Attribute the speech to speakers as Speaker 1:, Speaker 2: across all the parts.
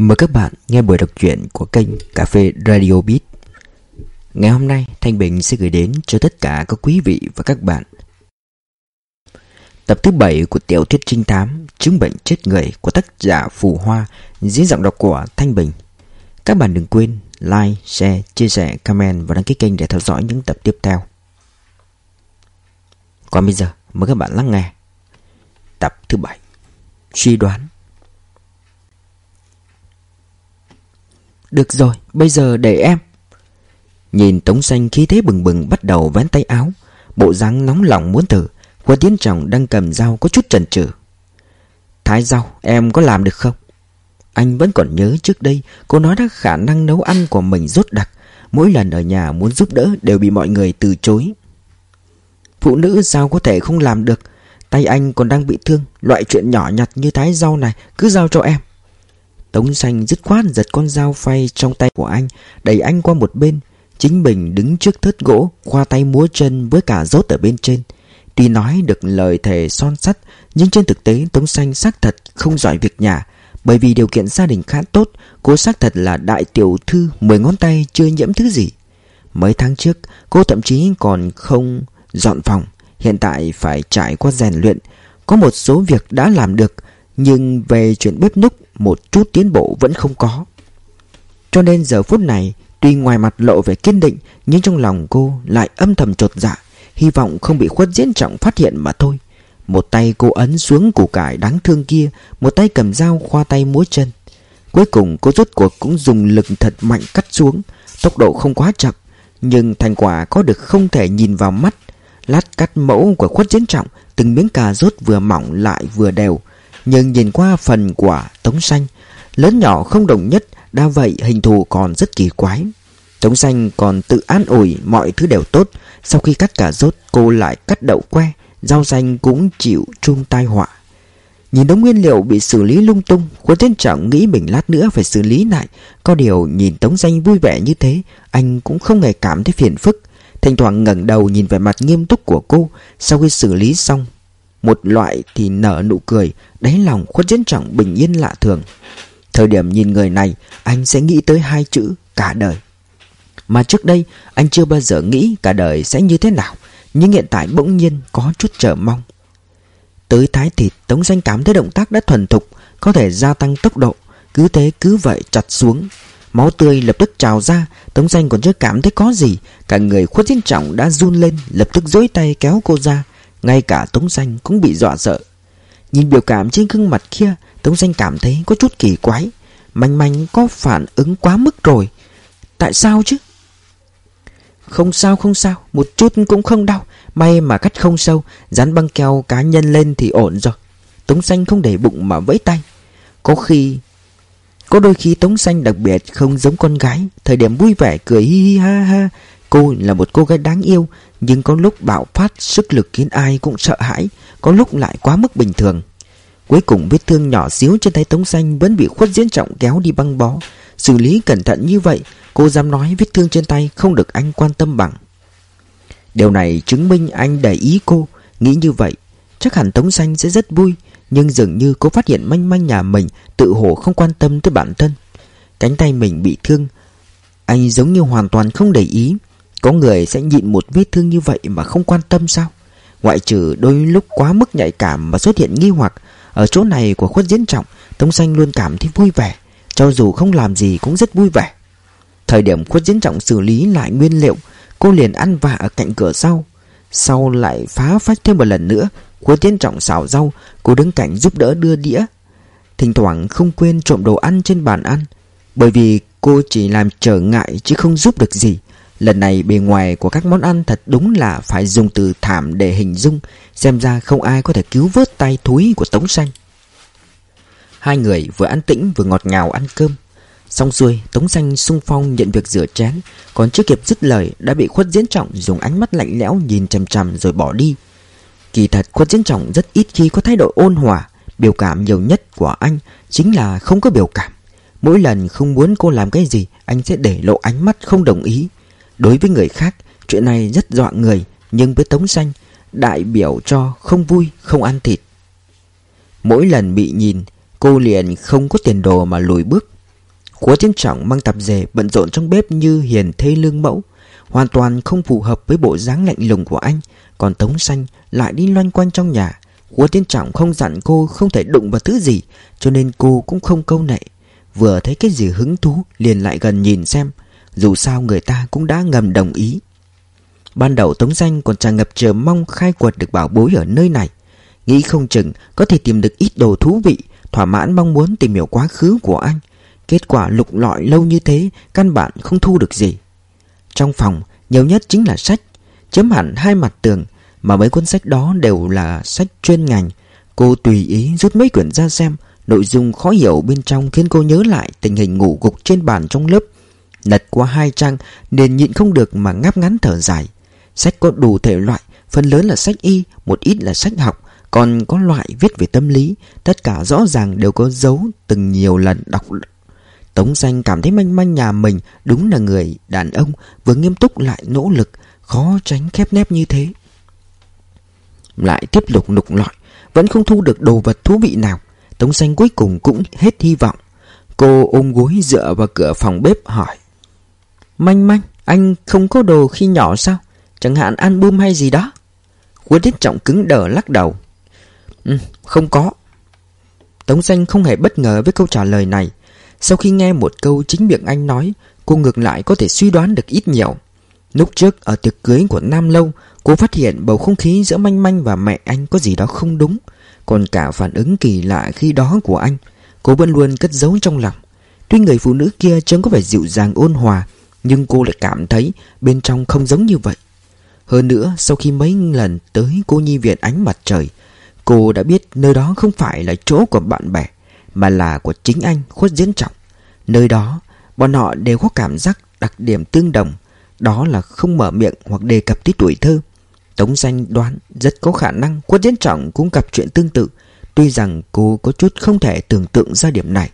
Speaker 1: Mời các bạn nghe buổi đọc truyện của kênh Cà phê Radio Beat. Ngày hôm nay Thanh Bình sẽ gửi đến cho tất cả các quý vị và các bạn. Tập thứ 7 của tiểu thuyết trinh thám Chứng bệnh chết người của tác giả Phù Hoa Dưới giọng đọc của Thanh Bình. Các bạn đừng quên like, share, chia sẻ, comment và đăng ký kênh để theo dõi những tập tiếp theo. Còn bây giờ mời các bạn lắng nghe Tập thứ 7 Suy đoán. Được rồi, bây giờ để em. Nhìn Tống Xanh khí thế bừng bừng bắt đầu vén tay áo Bộ dáng nóng lòng muốn thử Qua tiến trọng đang cầm dao có chút chần chừ. Thái rau, em có làm được không? Anh vẫn còn nhớ trước đây Cô nói đã khả năng nấu ăn của mình rốt đặc. Mỗi lần ở nhà muốn giúp đỡ Đều bị mọi người từ chối. Phụ nữ sao có thể không làm được? Tay anh còn đang bị thương Loại chuyện nhỏ nhặt như thái rau này Cứ giao cho em. Tống xanh dứt khoát giật con dao phay trong tay của anh, Đẩy anh qua một bên. Chính mình đứng trước thớt gỗ, Khoa tay múa chân với cả rốt ở bên trên. Tuy nói được lời thề son sắt, Nhưng trên thực tế Tống xanh xác thật không giỏi việc nhà. Bởi vì điều kiện gia đình khá tốt, Cô xác thật là đại tiểu thư, Mười ngón tay, chưa nhiễm thứ gì. Mấy tháng trước, cô thậm chí còn không dọn phòng, Hiện tại phải trải qua rèn luyện. Có một số việc đã làm được, Nhưng về chuyện bếp núc một chút tiến bộ vẫn không có. Cho nên giờ phút này, tuy ngoài mặt lộ vẻ kiên định, nhưng trong lòng cô lại âm thầm trột dạ, hy vọng không bị khuất diễn trọng phát hiện mà thôi. Một tay cô ấn xuống củ cải đáng thương kia, một tay cầm dao khoa tay múa chân. Cuối cùng cô rốt cuộc cũng dùng lực thật mạnh cắt xuống, tốc độ không quá chậm, nhưng thành quả có được không thể nhìn vào mắt. Lát cắt mẫu của khuất diễn trọng, từng miếng cà rốt vừa mỏng lại vừa đều, nhưng nhìn qua phần quả tống xanh, Lớn nhỏ không đồng nhất, Đa vậy hình thù còn rất kỳ quái. Tống xanh còn tự an ủi Mọi thứ đều tốt, Sau khi cắt cả rốt, cô lại cắt đậu que, Rau xanh cũng chịu chung tai họa. Nhìn đống nguyên liệu bị xử lý lung tung, Quân Thiên Trọng nghĩ mình lát nữa phải xử lý lại. Có điều nhìn Tống Danh vui vẻ như thế, Anh cũng không hề cảm thấy phiền phức. Thỉnh thoảng ngẩng đầu nhìn vẻ mặt nghiêm túc của cô, Sau khi xử lý xong một loại thì nở nụ cười, Đáy lòng khuất diễn trọng bình yên lạ thường. Thời điểm nhìn người này, Anh sẽ nghĩ tới hai chữ, cả đời. Mà trước đây, Anh chưa bao giờ nghĩ cả đời sẽ như thế nào, Nhưng hiện tại bỗng nhiên có chút chờ mong. Tới thái thịt, Tống danh cảm thấy động tác đã thuần thục, Có thể gia tăng tốc độ. Cứ thế cứ vậy chặt xuống. Máu tươi lập tức trào ra, Tống danh còn chưa cảm thấy có gì. Cả người khuất diễn trọng đã run lên, Lập tức dối tay kéo cô ra ngay cả Tống Xanh cũng bị dọa sợ. Nhìn biểu cảm trên gương mặt kia, Tống Xanh cảm thấy có chút kỳ quái. Manh manh có phản ứng quá mức rồi. Tại sao chứ? Không sao không sao. Một chút cũng không đau. May mà cắt không sâu. Dán băng keo cá nhân lên thì ổn rồi. Tống Xanh không để bụng mà vẫy tay. Có khi, Có đôi khi Tống Xanh đặc biệt không giống con gái. Thời điểm vui vẻ cười hi hi ha ha. Cô là một cô gái đáng yêu, Nhưng có lúc bạo phát, sức lực khiến ai cũng sợ hãi, Có lúc lại quá mức bình thường. Cuối cùng vết thương nhỏ xíu trên tay Tống Xanh Vẫn bị khuất diễn trọng kéo đi băng bó. Xử lý cẩn thận như vậy, Cô dám nói vết thương trên tay không được anh quan tâm bằng. Điều này chứng minh anh để ý cô. Nghĩ như vậy, Chắc hẳn Tống Xanh sẽ rất vui, Nhưng dường như cô phát hiện manh manh nhà mình Tự hồ không quan tâm tới bản thân. Cánh tay mình bị thương, Anh giống như hoàn toàn không để ý có người sẽ nhịn một vết thương như vậy mà không quan tâm sao? Ngoại trừ đôi lúc quá mức nhạy cảm mà xuất hiện nghi hoặc, Ở chỗ này của khuất diễn trọng, Tống xanh luôn cảm thấy vui vẻ, Cho dù không làm gì cũng rất vui vẻ. Thời điểm khuất diễn trọng xử lý lại nguyên liệu, Cô liền ăn vạ ở cạnh cửa sau. Sau lại phá phách thêm một lần nữa, Khuất diễn trọng xào rau, Cô đứng cạnh giúp đỡ đưa đĩa. Thỉnh thoảng không quên trộm đồ ăn trên bàn ăn, Bởi vì cô chỉ làm trở ngại chứ không giúp được gì. Lần này bề ngoài của các món ăn thật đúng là phải dùng từ thảm để hình dung, Xem ra không ai có thể cứu vớt tay thúi của Tống Xanh. Hai người vừa ăn tĩnh vừa ngọt ngào ăn cơm. Xong xuôi, Tống Xanh sung phong nhận việc rửa chén, Còn chưa kịp dứt lời đã bị khuất diễn trọng dùng ánh mắt lạnh lẽo nhìn chằm chằm rồi bỏ đi. Kỳ thật khuất diễn trọng rất ít khi có thái độ ôn hòa, Biểu cảm nhiều nhất của anh chính là không có biểu cảm. Mỗi lần không muốn cô làm cái gì, Anh sẽ để lộ ánh mắt không đồng ý. Đối với người khác, Chuyện này rất dọa người, Nhưng với Tống Xanh, Đại biểu cho không vui, không ăn thịt. Mỗi lần bị nhìn, Cô liền không có tiền đồ mà lùi bước. Khóa Tiến Trọng mang tạp dề bận rộn trong bếp như hiền thê lương mẫu, Hoàn toàn không phù hợp với bộ dáng lạnh lùng của anh. Còn Tống Xanh lại đi loanh quanh trong nhà. Khóa Tiến Trọng không dặn cô không thể đụng vào thứ gì, Cho nên cô cũng không câu nệ. Vừa thấy cái gì hứng thú, liền lại gần nhìn xem. Dù sao người ta cũng đã ngầm đồng ý. Ban đầu Tống Danh còn tràn ngập chờ mong khai quật được bảo bối ở nơi này. Nghĩ không chừng có thể tìm được ít đồ thú vị, Thỏa mãn mong muốn tìm hiểu quá khứ của anh. Kết quả lục lọi lâu như thế, Căn bản không thu được gì. Trong phòng, nhiều nhất chính là sách, Chấm hẳn hai mặt tường, Mà mấy cuốn sách đó đều là sách chuyên ngành. Cô tùy ý rút mấy quyển ra xem, Nội dung khó hiểu bên trong khiến cô nhớ lại tình hình ngủ gục trên bàn trong lớp. Lật qua hai trang, nên nhịn không được mà ngáp ngắn thở dài. Sách có đủ thể loại, Phần lớn là sách y, Một ít là sách học, Còn có loại viết về tâm lý, Tất cả rõ ràng đều có dấu từng nhiều lần đọc. Tống Xanh cảm thấy manh manh nhà mình Đúng là người đàn ông Vừa nghiêm túc lại nỗ lực, Khó tránh khép nép như thế. Lại tiếp tục lục lọi, Vẫn không thu được đồ vật thú vị nào. Tống Xanh cuối cùng cũng hết hy vọng. Cô ôm gối dựa vào cửa phòng bếp hỏi Manh manh, Anh không có đồ khi nhỏ sao? Chẳng hạn album hay gì đó. Quân Tích Trọng cứng đờ lắc đầu. Ừ không có. Tống Xanh không hề bất ngờ với câu trả lời này. Sau khi nghe một câu chính miệng anh nói, Cô ngược lại có thể suy đoán được ít nhiều. Lúc trước, ở tiệc cưới của Nam Lâu, Cô phát hiện bầu không khí giữa Manh Manh và mẹ anh có gì đó không đúng. Còn cả phản ứng kỳ lạ khi đó của anh, Cô vẫn luôn cất giấu trong lòng. Tuy người phụ nữ kia trông có vẻ dịu dàng ôn hòa nhưng cô lại cảm thấy Bên trong không giống như vậy. Hơn nữa, sau khi mấy lần tới cô nhi viện ánh mặt trời, Cô đã biết nơi đó không phải là chỗ của bạn bè, Mà là của chính anh, khuất diễn trọng. Nơi đó, Bọn họ đều có cảm giác đặc điểm tương đồng. Đó là không mở miệng hoặc đề cập tới tuổi thơ. Tống danh đoán rất có khả năng Quất Diễn Trọng cũng gặp chuyện tương tự, Tuy rằng cô có chút không thể tưởng tượng ra điểm này.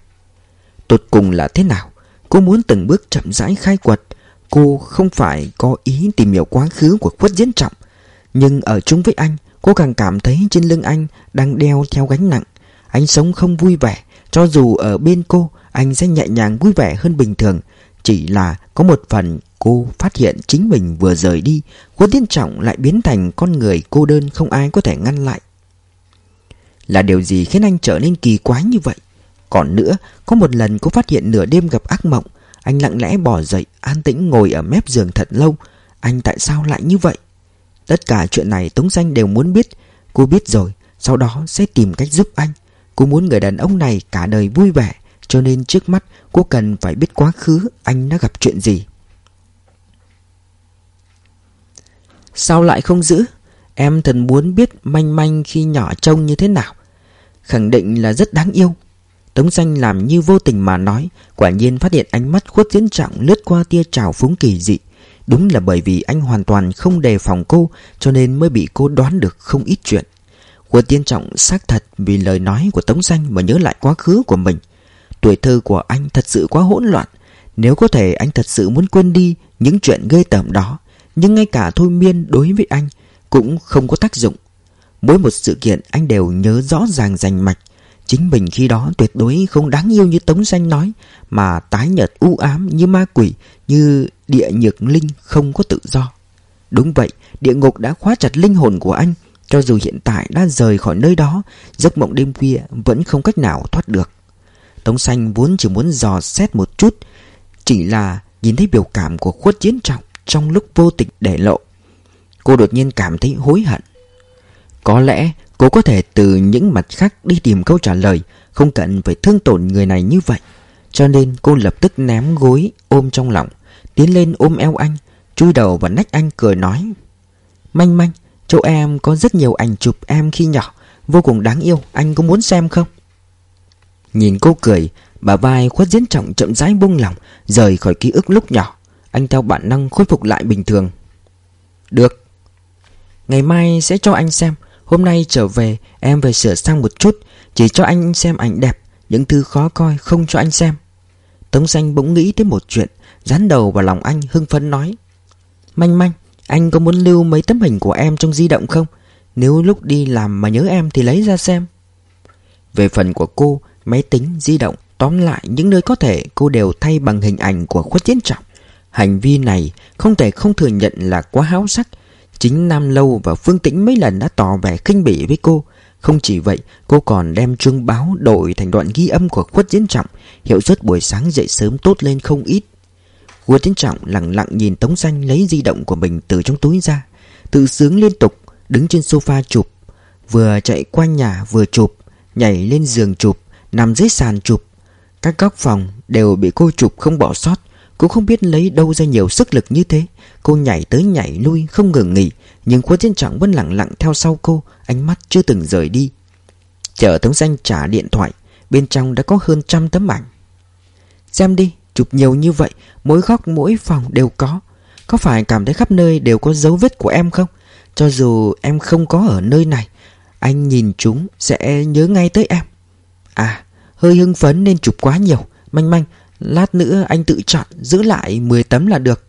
Speaker 1: Tột cùng là thế nào? Cô muốn từng bước chậm rãi khai quật. Cô không phải có ý tìm hiểu quá khứ của khuất Diễn Trọng. Nhưng ở chung với anh, Cô càng cảm thấy trên lưng anh Đang đeo theo gánh nặng. Anh sống không vui vẻ. Cho dù ở bên cô, Anh sẽ nhẹ nhàng vui vẻ hơn bình thường. Chỉ là có một phần Cô phát hiện chính mình vừa rời đi, khuất diễn Trọng lại biến thành con người cô đơn không ai có thể ngăn lại. Là điều gì khiến anh trở nên kỳ quái như vậy? Còn nữa, Có một lần cô phát hiện nửa đêm gặp ác mộng. Anh lặng lẽ bỏ dậy, An tĩnh ngồi ở mép giường thật lâu. Anh tại sao lại như vậy? Tất cả chuyện này Tống Danh đều muốn biết. Cô biết rồi, Sau đó sẽ tìm cách giúp anh. Cô muốn người đàn ông này cả đời vui vẻ, Cho nên trước mắt cô cần phải biết quá khứ Anh đã gặp chuyện gì. Sao lại không giữ? Em thật muốn biết manh manh khi nhỏ trông như thế nào. Khẳng định là rất đáng yêu. Tống xanh làm như vô tình mà nói, Quả nhiên phát hiện ánh mắt khuất diễn trọng lướt qua tia trào phúng kỳ dị. Đúng là bởi vì anh hoàn toàn không đề phòng cô, Cho nên mới bị cô đoán được không ít chuyện. Khuất diễn trọng xác thật vì lời nói của Tống xanh mà nhớ lại quá khứ của mình. Tuổi thơ của anh thật sự quá hỗn loạn. Nếu có thể anh thật sự muốn quên đi những chuyện gây tởm đó, nhưng ngay cả thôi miên đối với anh Cũng không có tác dụng. Mỗi một sự kiện anh đều nhớ rõ ràng rành mạch. Chính mình khi đó tuyệt đối không đáng yêu như Tống Xanh nói Mà tái nhợt u ám như ma quỷ Như địa nhược linh không có tự do Đúng vậy, địa ngục đã khóa chặt linh hồn của anh Cho dù hiện tại đã rời khỏi nơi đó Giấc mộng đêm khuya vẫn không cách nào thoát được Tống Xanh vốn chỉ muốn dò xét một chút Chỉ là nhìn thấy biểu cảm của khuất chiến trọng trong lúc vô tình để lộ. Cô đột nhiên cảm thấy hối hận. Có lẽ cô có thể từ những mặt khác đi tìm câu trả lời, không cần phải thương tổn người này như vậy. Cho nên cô lập tức ném gối ôm trong lòng, tiến lên ôm eo anh, chui đầu vào nách anh cười nói. Manh manh, chỗ em có rất nhiều ảnh chụp em khi nhỏ, vô cùng đáng yêu, anh có muốn xem không? Nhìn cô cười, bà vai khuất diễn trọng chậm rãi buông lỏng, rời khỏi ký ức lúc nhỏ. Anh theo bản năng khôi phục lại bình thường Được Ngày mai sẽ cho anh xem Hôm nay trở về em về sửa sang một chút Chỉ cho anh xem ảnh đẹp Những thứ khó coi không cho anh xem. Tống xanh bỗng nghĩ tới một chuyện Dán đầu vào lòng anh hưng phấn nói. Manh manh Anh có muốn lưu mấy tấm hình của em trong di động không? Nếu lúc đi làm mà nhớ em thì lấy ra xem. Về phần của cô Máy tính, di động Tóm lại những nơi có thể cô đều thay bằng hình ảnh của khuất chiến trọng. Hành vi này không thể không thừa nhận là quá háo sắc Chính Nam Lâu và Phương Tĩnh mấy lần đã tỏ vẻ khinh bỉ với cô. Không chỉ vậy, cô còn đem chương báo đổi thành đoạn ghi âm của khuất Diễn trọng, Hiệu suất buổi sáng dậy sớm tốt lên không ít. Khuất Diễn trọng lặng lặng nhìn Tống Xanh lấy di động của mình từ trong túi ra, Tự sướng liên tục Đứng trên sofa chụp. Vừa chạy qua nhà vừa chụp, Nhảy lên giường chụp, Nằm dưới sàn chụp. Các góc phòng đều bị cô chụp không bỏ sót. Cô không biết lấy đâu ra nhiều sức lực như thế. Cô nhảy tới nhảy lui, không ngừng nghỉ. Nhưng khuất chiến trọng vẫn lặng lặng theo sau cô. Ánh mắt chưa từng rời đi. Chờ Tống danh trả điện thoại. Bên trong đã có hơn trăm tấm ảnh. Xem đi, Chụp nhiều như vậy, Mỗi góc, mỗi phòng đều có. Có phải cảm thấy khắp nơi đều có dấu vết của em không? Cho dù em không có ở nơi này, Anh nhìn chúng sẽ nhớ ngay tới em. À hơi hưng phấn nên chụp quá nhiều. Manh manh Lát nữa anh tự chọn, giữ lại 10 tấm là được.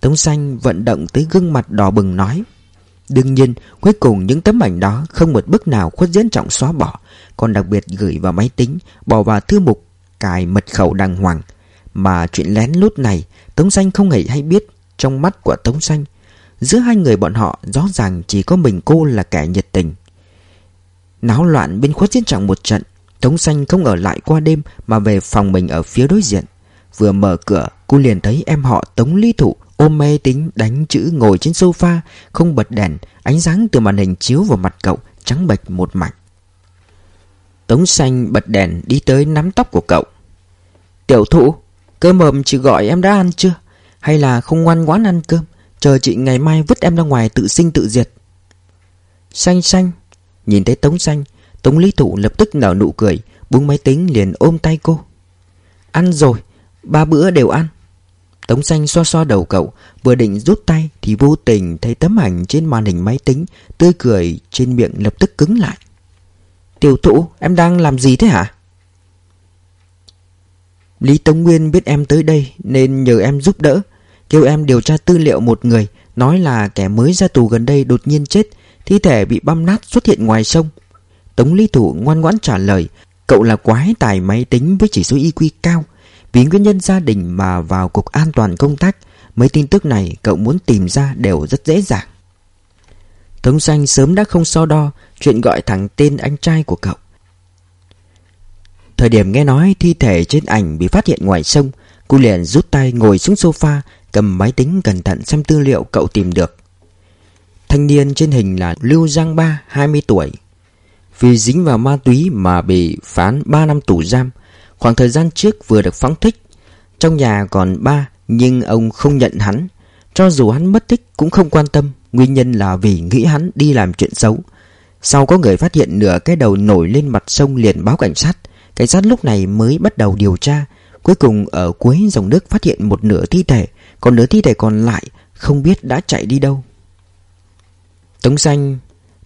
Speaker 1: Tống xanh vận động tới gương mặt đỏ bừng nói, Đương nhiên, cuối cùng những tấm ảnh đó không một bức nào khuất diễn trọng xóa bỏ, Còn đặc biệt gửi vào máy tính, Bỏ vào thư mục Cài mật khẩu đàng hoàng. Mà chuyện lén lút này, Tống xanh không hề hay biết Trong mắt của Tống xanh. Giữa hai người bọn họ, rõ ràng chỉ có mình cô là kẻ nhiệt tình. Náo loạn bên khuất diễn trọng một trận Tống xanh không ở lại qua đêm Mà về phòng mình ở phía đối diện. Vừa mở cửa, cô liền thấy em họ Tống Lý Thụ Ôm mê tính đánh chữ ngồi trên sofa, Không bật đèn, Ánh sáng từ màn hình chiếu vào mặt cậu, Trắng bệch một mảnh. Tống xanh bật đèn đi tới nắm tóc của cậu. Tiểu thụ, Cơm mầm chị gọi em đã ăn chưa? Hay là không ngoan ngoãn ăn cơm, Chờ chị ngày mai vứt em ra ngoài tự sinh tự diệt? Xanh xanh. Nhìn thấy Tống xanh Tống Lý Thụ lập tức nở nụ cười Buông máy tính liền ôm tay cô. Ăn rồi, Ba bữa đều ăn. Tống xanh xoa xoa đầu cậu, Vừa định rút tay Thì vô tình thấy tấm ảnh trên màn hình máy tính Tươi cười trên miệng lập tức cứng lại. Tiểu thụ, em đang làm gì thế hả? Lý Tống Nguyên biết em tới đây Nên nhờ em giúp đỡ, Kêu em điều tra tư liệu một người, Nói là kẻ mới ra tù gần đây đột nhiên chết, Thi thể bị băm nát xuất hiện ngoài sông Tống Lý thụ ngoan ngoãn trả lời, Cậu là quái tài máy tính với chỉ số IQ cao. Vì nguyên nhân gia đình mà vào cục an toàn công tác, Mấy tin tức này cậu muốn tìm ra đều rất dễ dàng. Tống xanh sớm đã không so đo Chuyện gọi thẳng tên anh trai của cậu. Thời điểm nghe nói thi thể trên ảnh bị phát hiện ngoài sông, Cô liền rút tay ngồi xuống sofa, Cầm máy tính cẩn thận xem tư liệu cậu tìm được. Thanh niên trên hình là Lưu Giang Ba 20 tuổi vì dính vào ma túy mà bị phán 3 năm tù giam. Khoảng thời gian trước vừa được phóng thích, Trong nhà còn ba, Nhưng ông không nhận hắn. Cho dù hắn mất tích cũng không quan tâm, Nguyên nhân là vì nghĩ hắn đi làm chuyện xấu. Sau có người phát hiện nửa cái đầu nổi lên mặt sông liền báo cảnh sát. Cảnh sát lúc này mới bắt đầu điều tra. Cuối cùng ở cuối dòng nước phát hiện một nửa thi thể, Còn nửa thi thể còn lại Không biết đã chạy đi đâu. Tống xanh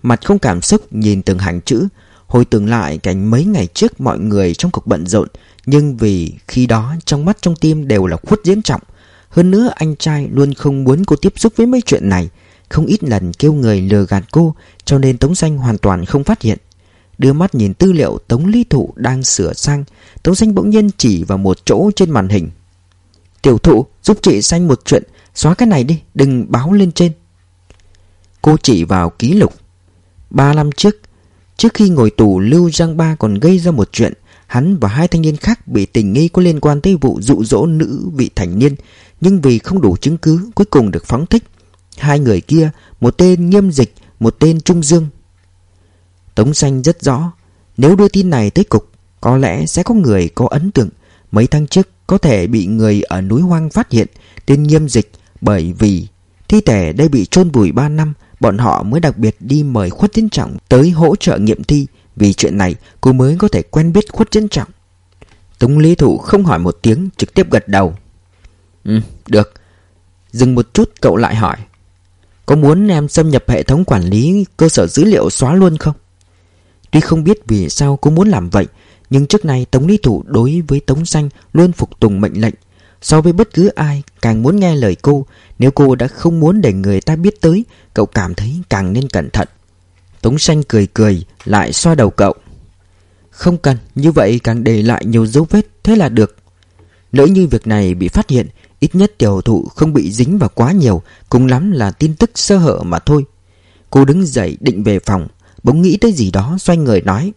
Speaker 1: Mặt không cảm xúc nhìn từng hàng chữ. Hồi tưởng lại cảnh mấy ngày trước mọi người trong cuộc bận rộn. Nhưng vì khi đó trong mắt trong tim đều là khuất diễn trọng. Hơn nữa anh trai luôn không muốn cô tiếp xúc với mấy chuyện này. Không ít lần kêu người lừa gạt cô, Cho nên Tống Xanh hoàn toàn không phát hiện. Đưa mắt nhìn tư liệu Tống Lý Thụ đang sửa sang, Tống Xanh bỗng nhiên chỉ vào một chỗ trên màn hình. Tiểu thụ, giúp chị Xanh một chuyện, Xóa cái này đi, đừng báo lên trên. Cô chỉ vào ký lục. Ba năm trước Trước khi ngồi tù, Lưu Giang Ba còn gây ra một chuyện. Hắn và hai thanh niên khác bị tình nghi có liên quan tới vụ dụ dỗ nữ vị thành niên, Nhưng vì không đủ chứng cứ, cuối cùng được phóng thích. Hai người kia, Một tên nghiêm dịch, Một tên trung dương. Tống xanh rất rõ, Nếu đưa tin này tới cục, Có lẽ sẽ có người có ấn tượng. Mấy tháng trước, có thể bị người ở núi hoang phát hiện, Tên nghiêm dịch, Bởi vì thi thể đây bị chôn vùi 3 năm Bọn họ mới đặc biệt đi mời Khuất Tiến Trọng tới hỗ trợ nghiệm thi Vì chuyện này cô mới có thể quen biết Khuất Tiến Trọng. Tống Lý Thụ không hỏi một tiếng trực tiếp gật đầu. Ừ, được. Dừng một chút cậu lại hỏi Có muốn em xâm nhập hệ thống quản lý cơ sở dữ liệu xóa luôn không? Tuy không biết vì sao cô muốn làm vậy Nhưng trước nay Tống Lý Thụ đối với Tống Xanh luôn phục tùng mệnh lệnh So với bất cứ ai, càng muốn nghe lời cô, Nếu cô đã không muốn để người ta biết tới, Cậu cảm thấy càng nên cẩn thận. Tống xanh cười cười, Lại xoa đầu cậu. Không cần, Như vậy càng để lại nhiều dấu vết, Thế là được. Lỡ như việc này bị phát hiện, Ít nhất tiểu thụ không bị dính vào quá nhiều, Cùng lắm là tin tức sơ hở mà thôi. Cô đứng dậy định về phòng, Bỗng nghĩ tới gì đó xoay người nói.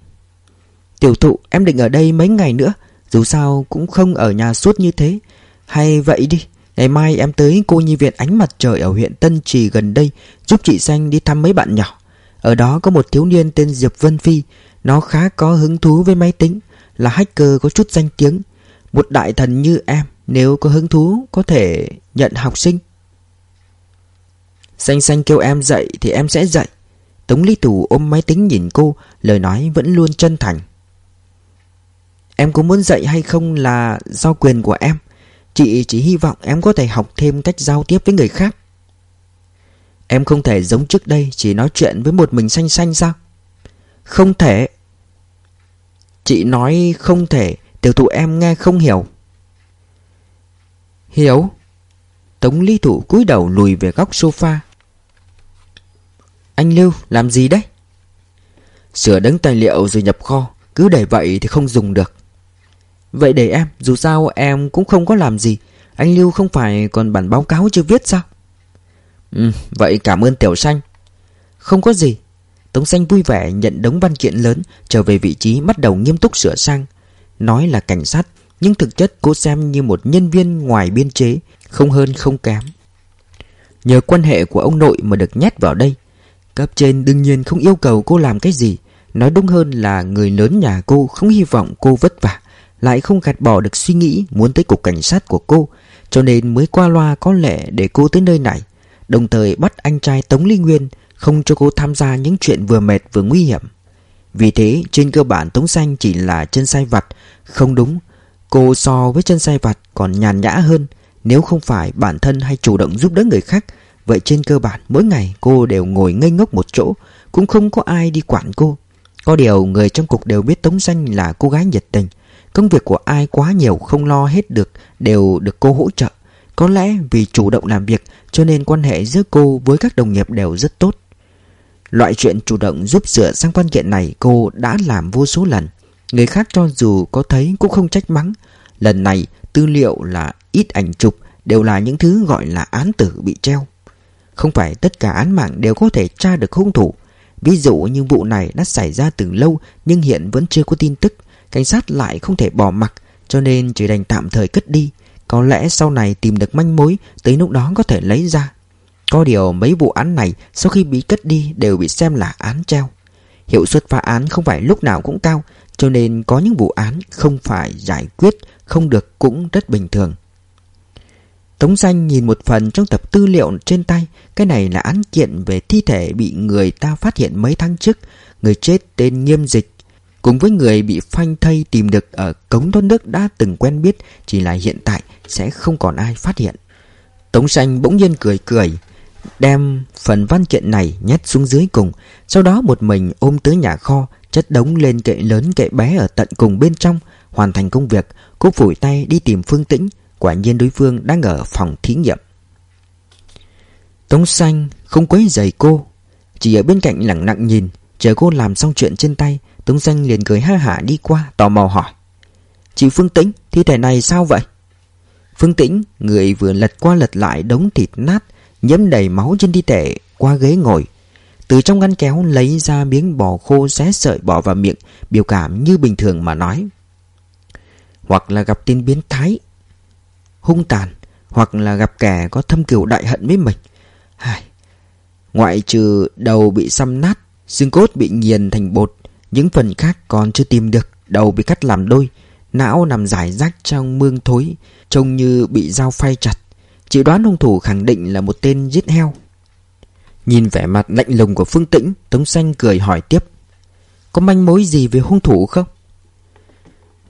Speaker 1: Tiểu thụ, em định ở đây mấy ngày nữa, Dù sao cũng không ở nhà suốt như thế hay vậy đi, Ngày mai em tới cô nhi viện ánh mặt trời ở huyện Tân Trì gần đây, Giúp chị Xanh đi thăm mấy bạn nhỏ. Ở đó có một thiếu niên tên Diệp Vân Phi, Nó khá có hứng thú với máy tính, Là hacker có chút danh tiếng. Một đại thần như em, Nếu có hứng thú có thể nhận học sinh. Xanh xanh kêu em dậy thì em sẽ dậy. Tống Lý Tù ôm máy tính nhìn cô, Lời nói vẫn luôn chân thành. Em có muốn dậy hay không là do quyền của em. Chị chỉ hy vọng em có thể học thêm cách giao tiếp với người khác. Em không thể giống trước đây Chỉ nói chuyện với một mình xanh xanh sao? Không thể. Chị nói không thể, Tiểu thụ em nghe không hiểu. Hiểu. Tống ly thụ cúi đầu lùi về góc sofa. Anh Lưu, làm gì đấy? Sửa đấng tài liệu rồi nhập kho, Cứ để vậy thì không dùng được. Vậy để em, Dù sao em cũng không có làm gì. Anh Lưu không phải còn bản báo cáo chưa viết sao? Ừ vậy cảm ơn Tiểu Xanh. Không có gì. Tống Xanh vui vẻ nhận đống văn kiện lớn, Trở về vị trí bắt đầu nghiêm túc sửa sang. Nói là cảnh sát, Nhưng thực chất cô xem như một nhân viên ngoài biên chế, Không hơn không kém. Nhờ quan hệ của ông nội mà được nhét vào đây. Cấp trên đương nhiên không yêu cầu cô làm cái gì. Nói đúng hơn là người lớn nhà cô không hy vọng cô vất vả lại không gạt bỏ được suy nghĩ muốn tới cục cảnh sát của cô, Cho nên mới qua loa có lẽ để cô tới nơi này, Đồng thời bắt anh trai Tống Ly Nguyên Không cho cô tham gia những chuyện vừa mệt vừa nguy hiểm. Vì thế, trên cơ bản Tống Xanh chỉ là chân sai vặt. Không đúng, Cô so với chân sai vặt còn nhàn nhã hơn. Nếu không phải bản thân hay chủ động giúp đỡ người khác, Vậy trên cơ bản mỗi ngày cô đều ngồi ngây ngốc một chỗ, Cũng không có ai đi quản cô. Có điều người trong cục đều biết Tống Xanh là cô gái nhiệt tình. Công việc của ai quá nhiều không lo hết được Đều được cô hỗ trợ. Có lẽ vì chủ động làm việc Cho nên quan hệ giữa cô với các đồng nghiệp đều rất tốt. Loại chuyện chủ động giúp sửa sang văn kiện này Cô đã làm vô số lần. Người khác cho dù có thấy cũng không trách mắng. Lần này, tư liệu là ít ảnh chụp Đều là những thứ gọi là án tử bị treo. Không phải tất cả án mạng đều có thể tra được hung thủ. Ví dụ như vụ này đã xảy ra từ lâu Nhưng hiện vẫn chưa có tin tức. Cảnh sát lại không thể bỏ mặc, Cho nên chỉ đành tạm thời cất đi. Có lẽ sau này tìm được manh mối, Tới lúc đó có thể lấy ra. Có điều mấy vụ án này Sau khi bị cất đi đều bị xem là án treo. Hiệu suất phá án không phải lúc nào cũng cao, Cho nên có những vụ án không phải giải quyết, Không được cũng rất bình thường. Tống Danh nhìn một phần trong tập tư liệu trên tay, Cái này là án kiện về thi thể bị người ta phát hiện mấy tháng trước. Người chết tên Nghiêm Dịch Cùng với người bị phanh thây tìm được ở cống thoát nước đã từng quen biết, Chỉ là hiện tại sẽ không còn ai phát hiện. Tống xanh bỗng nhiên cười cười, Đem phần văn kiện này nhét xuống dưới cùng, Sau đó một mình ôm tới nhà kho, Chất đống lên kệ lớn kệ bé ở tận cùng bên trong, Hoàn thành công việc. Cô phủi tay đi tìm Phương Tĩnh, Quả nhiên đối phương đang ở phòng thí nghiệm. Tống xanh không quấy giày cô, Chỉ ở bên cạnh lặng lặng nhìn, Chờ cô làm xong chuyện trên tay Tống Danh liền cười ha hả đi qua, Tò mò hỏi. Chị Phương Tĩnh, thi thể này sao vậy? Phương Tĩnh, Người vừa lật qua lật lại đống thịt nát, Nhấm đầy máu trên thi thể, Qua ghế ngồi. Từ trong ngăn kéo lấy ra miếng bò khô xé sợi bỏ vào miệng, Biểu cảm như bình thường mà nói. Hoặc là gặp tên biến thái. Hung tàn, Hoặc là gặp kẻ có thâm cửu đại hận với mình. Hai. Ngoại trừ đầu bị xăm nát, Xương cốt bị nghiền thành bột những phần khác còn chưa tìm được, Đầu bị cắt làm đôi, Não nằm giải rác trong mương thối, Trông như bị dao phay chặt. Chị đoán hung thủ khẳng định là một tên giết heo. Nhìn vẻ mặt lạnh lùng của Phương Tĩnh, Tống Xanh cười hỏi tiếp. Có manh mối gì về hung thủ không?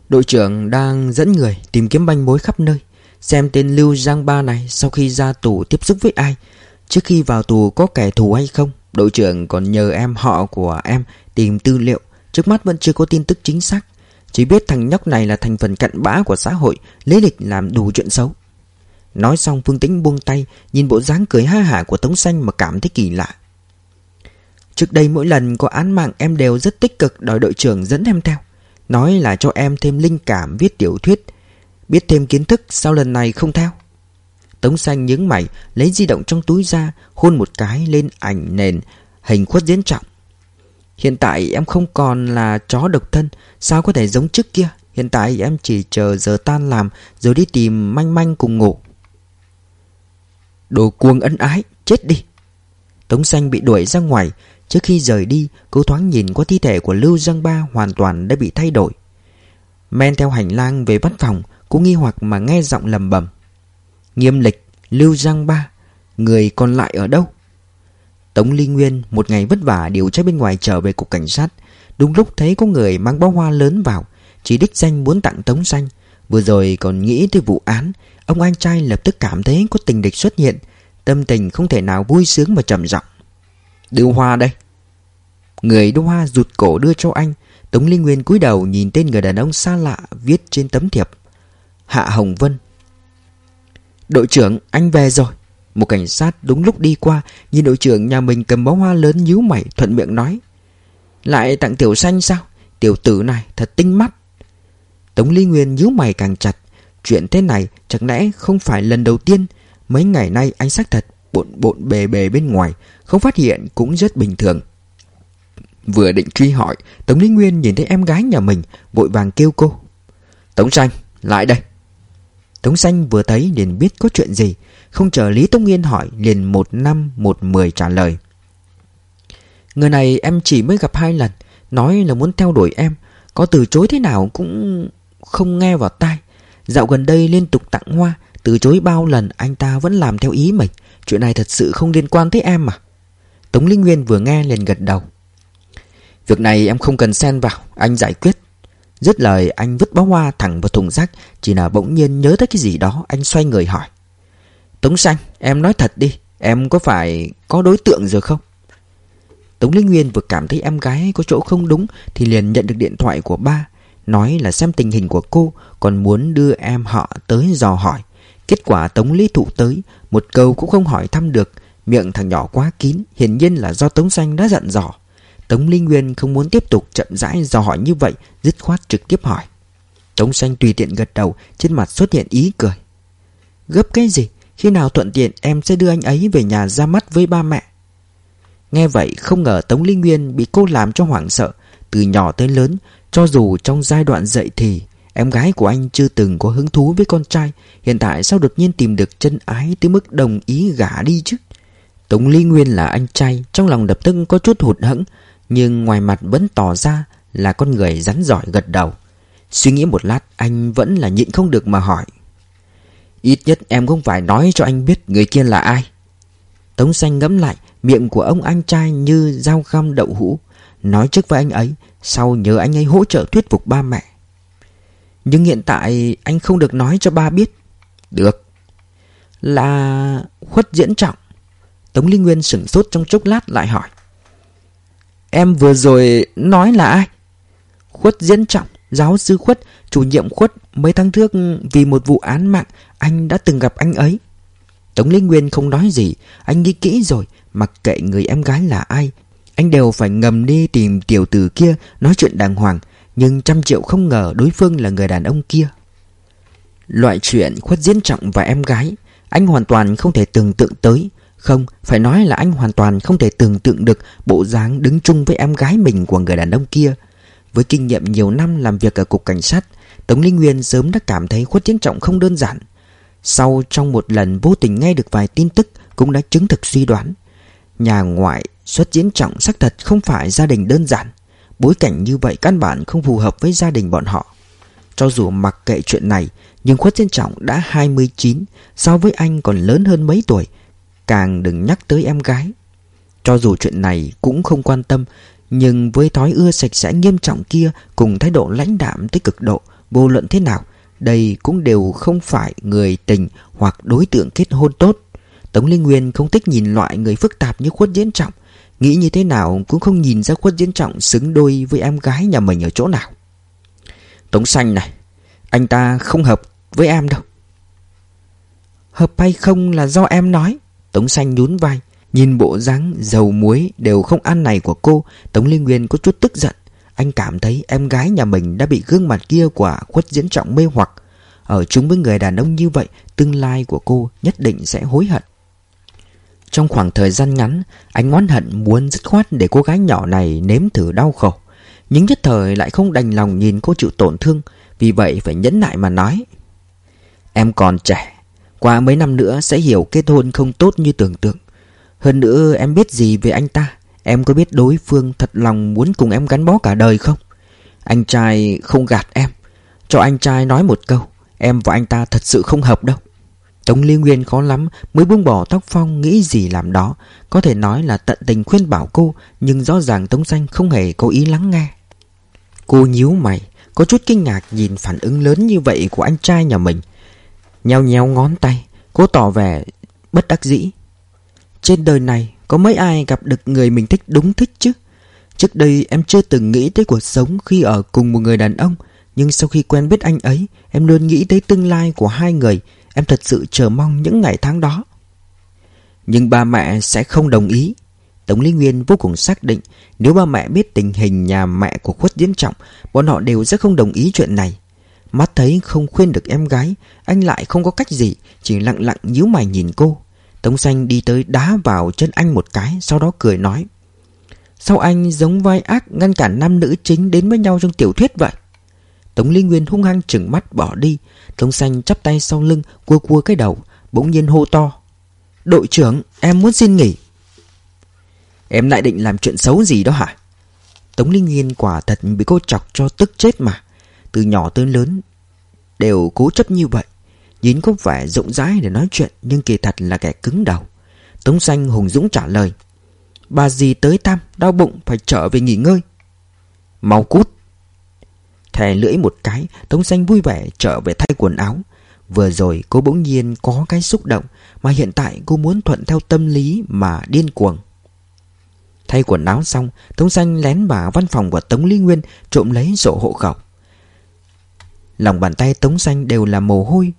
Speaker 1: Đội trưởng đang dẫn người tìm kiếm manh mối khắp nơi, Xem tên Lưu Giang Ba này sau khi ra tù tiếp xúc với ai. Trước khi vào tù có kẻ thù hay không, Đội trưởng còn nhờ em, họ của em tìm tư liệu. Trước mắt vẫn chưa có tin tức chính xác. Chỉ biết thằng nhóc này là thành phần cặn bã của xã hội, Lấy lịch làm đủ chuyện xấu. Nói xong, Phương Tĩnh buông tay, Nhìn bộ dáng cười ha hả của Tống Xanh mà cảm thấy kỳ lạ. Trước đây mỗi lần có án mạng, em đều rất tích cực đòi đội trưởng dẫn em theo. Nói là cho em thêm linh cảm, viết tiểu thuyết, Biết thêm kiến thức Sao lần này không theo. Tống xanh nhướng mày, Lấy di động trong túi ra, Hôn một cái lên ảnh nền, Hình khuất diễn trọng. Hiện tại em không còn là chó độc thân, Sao có thể giống trước kia? Hiện tại em chỉ chờ giờ tan làm, Rồi đi tìm manh manh cùng ngủ. Đồ cuồng ân ái, Chết đi. Tống xanh bị đuổi ra ngoài. Trước khi rời đi, Cô thoáng nhìn qua thi thể của Lưu Giang Ba Hoàn toàn đã bị thay đổi. Men theo hành lang về văn phòng, Cô nghi hoặc mà nghe giọng lầm bầm Nghiêm lịch, Lưu Giang Ba, Người còn lại ở đâu? Tống Ly Nguyên một ngày vất vả điều tra bên ngoài trở về cục cảnh sát. Đúng lúc thấy có người mang bó hoa lớn vào, Chỉ đích danh muốn tặng Tống Xanh. Vừa rồi còn nghĩ tới vụ án, Ông anh trai lập tức cảm thấy có tình địch xuất hiện, Tâm tình không thể nào vui sướng mà trầm giọng. Đưa hoa đây. Người đưa hoa rụt cổ đưa cho anh, Tống Linh Nguyên cúi đầu nhìn tên người đàn ông xa lạ Viết trên tấm thiệp. Hạ Hồng Vân. Đội trưởng, anh về rồi. Một cảnh sát đúng lúc đi qua, Nhìn đội trưởng nhà mình cầm bó hoa lớn nhíu mày, Thuận miệng nói, Lại tặng tiểu xanh sao? Tiểu tử này thật tinh mắt. Tống Ly Nguyên nhíu mày càng chặt, Chuyện thế này chẳng lẽ không phải lần đầu tiên? Mấy ngày nay anh xác thật Bộn bộn bề bề bên ngoài, Không phát hiện cũng rất bình thường. Vừa định truy hỏi, Tống Lý Nguyên nhìn thấy em gái nhà mình, Vội vàng kêu cô, Tống Xanh, lại đây. Tống Xanh vừa thấy liền biết có chuyện gì không chờ Lý Tống Nguyên hỏi, Liền một năm, một mười trả lời. Người này em chỉ mới gặp hai lần, Nói là muốn theo đuổi em. Có từ chối thế nào cũng không nghe vào tai. Dạo gần đây liên tục tặng hoa, Từ chối bao lần anh ta vẫn làm theo ý mình. Chuyện này thật sự không liên quan tới em mà Tống Linh Nguyên vừa nghe liền gật đầu. Việc này em không cần xen vào, Anh giải quyết. Dứt lời, anh vứt bó hoa thẳng vào thùng rác, Chỉ là bỗng nhiên nhớ tới cái gì đó, Anh xoay người hỏi. Tống Xanh, em nói thật đi, Em có phải có đối tượng rồi không? Tống Linh Nguyên vừa cảm thấy em gái có chỗ không đúng Thì liền nhận được điện thoại của ba, Nói là xem tình hình của cô, Còn muốn đưa em họ tới dò hỏi. Kết quả Tống Lý Thụ tới, Một câu cũng không hỏi thăm được, Miệng thằng nhỏ quá kín, Hiển nhiên là do Tống Xanh đã giận dò. Tống Linh Nguyên không muốn tiếp tục chậm rãi dò hỏi như vậy, Dứt khoát trực tiếp hỏi. Tống Xanh tùy tiện gật đầu, Trên mặt xuất hiện ý cười. Gấp cái gì? Khi nào thuận tiện em sẽ đưa anh ấy về nhà ra mắt với ba mẹ. Nghe vậy, không ngờ Tống Linh Nguyên bị cô làm cho hoảng sợ, Từ nhỏ tới lớn, Cho dù trong giai đoạn dậy thì, Em gái của anh chưa từng có hứng thú với con trai, Hiện tại sao đột nhiên tìm được chân ái Tới mức đồng ý gả đi chứ? Tống Linh Nguyên là anh trai, Trong lòng đập tức có chút hụt hẫng, Nhưng ngoài mặt vẫn tỏ ra Là con người rắn giỏi gật đầu. Suy nghĩ một lát, anh vẫn là nhịn không được mà hỏi Ít nhất em không phải nói cho anh biết người kia là ai. Tống xanh ngẫm lại, Miệng của ông anh trai như dao găm đậu hũ. Nói trước với anh ấy, Sau nhớ anh ấy hỗ trợ thuyết phục ba mẹ. Nhưng hiện tại anh không được nói cho ba biết. Được. Là khuất diễn trọng. Tống Linh Nguyên sửng sốt trong chốc lát lại hỏi. Em vừa rồi nói là ai? Khuất diễn trọng. Giáo sư khuất Chủ nhiệm khuất Mấy tháng trước vì một vụ án mạng Anh đã từng gặp anh ấy. Tống Linh Nguyên không nói gì Anh nghĩ kỹ rồi Mặc kệ người em gái là ai Anh đều phải ngầm đi tìm tiểu tử kia Nói chuyện đàng hoàng Nhưng trăm triệu không ngờ đối phương là người đàn ông kia. Loại chuyện khuất diễn trọng và em gái Anh hoàn toàn không thể tưởng tượng tới. Không, phải nói là anh hoàn toàn không thể tưởng tượng được Bộ dáng đứng chung với em gái mình của người đàn ông kia. Với kinh nghiệm nhiều năm làm việc ở cục cảnh sát, Tống Linh Nguyên sớm đã cảm thấy khuất chiến trọng không đơn giản. Sau trong một lần vô tình nghe được vài tin tức Cũng đã chứng thực suy đoán. Nhà ngoại xuất diễn trọng xác thật không phải gia đình đơn giản. Bối cảnh như vậy căn bản không phù hợp với gia đình bọn họ. Cho dù mặc kệ chuyện này, Nhưng khuất diễn trọng đã 29 So với anh còn lớn hơn mấy tuổi, Càng đừng nhắc tới em gái. Cho dù chuyện này cũng không quan tâm nhưng với thói ưa sạch sẽ nghiêm trọng kia Cùng thái độ lãnh đạm tới cực độ, Vô luận thế nào, Đây cũng đều không phải người tình Hoặc đối tượng kết hôn tốt. Tống Linh Nguyên không thích nhìn loại người phức tạp như khuất diễn trọng. Nghĩ như thế nào cũng không nhìn ra khuất diễn trọng xứng đôi với em gái nhà mình ở chỗ nào. Tống Xanh này, Anh ta không hợp với em đâu. Hợp hay không là do em nói, Tống Xanh nhún vai. Nhìn bộ dáng dầu muối đều không ăn này của cô, Tống liên Nguyên có chút tức giận. Anh cảm thấy em gái nhà mình đã bị gương mặt kia của khuất diễn trọng mê hoặc. Ở chung với người đàn ông như vậy, Tương lai của cô nhất định sẽ hối hận. Trong khoảng thời gian ngắn, Anh oán hận muốn dứt khoát để cô gái nhỏ này nếm thử đau khổ. Nhưng nhất thời lại không đành lòng nhìn cô chịu tổn thương, Vì vậy phải nhẫn nại mà nói. Em còn trẻ, Qua mấy năm nữa sẽ hiểu kết hôn không tốt như tưởng tượng. Hơn nữa, em biết gì về anh ta? Em có biết đối phương thật lòng muốn cùng em gắn bó cả đời không? Anh trai không gạt em. Cho anh trai nói một câu, Em và anh ta thật sự không hợp đâu. Tống Liên Nguyên khó lắm mới buông bỏ tóc phong nghĩ gì làm đó. Có thể nói là tận tình khuyên bảo cô, Nhưng rõ ràng Tống Xanh không hề có ý lắng nghe. Cô nhíu mày, Có chút kinh ngạc nhìn phản ứng lớn như vậy của anh trai nhà mình. Nheo nheo ngón tay, Cô tỏ vẻ bất đắc dĩ. Trên đời này có mấy ai gặp được người mình thích đúng thích chứ? Trước đây em chưa từng nghĩ tới cuộc sống khi ở cùng một người đàn ông, Nhưng sau khi quen biết anh ấy, Em luôn nghĩ tới tương lai của hai người. Em thật sự chờ mong những ngày tháng đó. Nhưng ba mẹ sẽ không đồng ý. Tống Lý Nguyên vô cùng xác định, Nếu ba mẹ biết tình hình nhà mẹ của Khuất Diễm Trọng, Bọn họ đều sẽ không đồng ý chuyện này. Mắt thấy không khuyên được em gái, Anh lại không có cách gì, Chỉ lặng lặng nhíu mày nhìn cô. Tống xanh đi tới đá vào chân anh một cái, Sau đó cười nói. Sao anh giống vai ác ngăn cản nam nữ chính đến với nhau trong tiểu thuyết vậy? Tống Linh Nguyên hung hăng chừng mắt bỏ đi. Tống xanh chắp tay sau lưng, Cua cua cái đầu, Bỗng nhiên hô to. Đội trưởng, em muốn xin nghỉ. Em lại định làm chuyện xấu gì đó hả? Tống Linh Nguyên quả thật bị cô chọc cho tức chết mà. Từ nhỏ tới lớn Đều cố chấp như vậy. Nhìn có vẻ rộng rãi để nói chuyện, Nhưng kỳ thật là kẻ cứng đầu. Tống xanh hùng dũng trả lời, Bà gì tới thăm, Đau bụng, phải trở về nghỉ ngơi. Mau cút. Thè lưỡi một cái, Tống xanh vui vẻ trở về thay quần áo. Vừa rồi cô bỗng nhiên có cái xúc động, Mà hiện tại cô muốn thuận theo tâm lý Mà điên cuồng. Thay quần áo xong, Tống xanh lén vào văn phòng của Tống Lý Nguyên, Trộm lấy sổ hộ khẩu. Lòng bàn tay Tống xanh đều là mồ hôi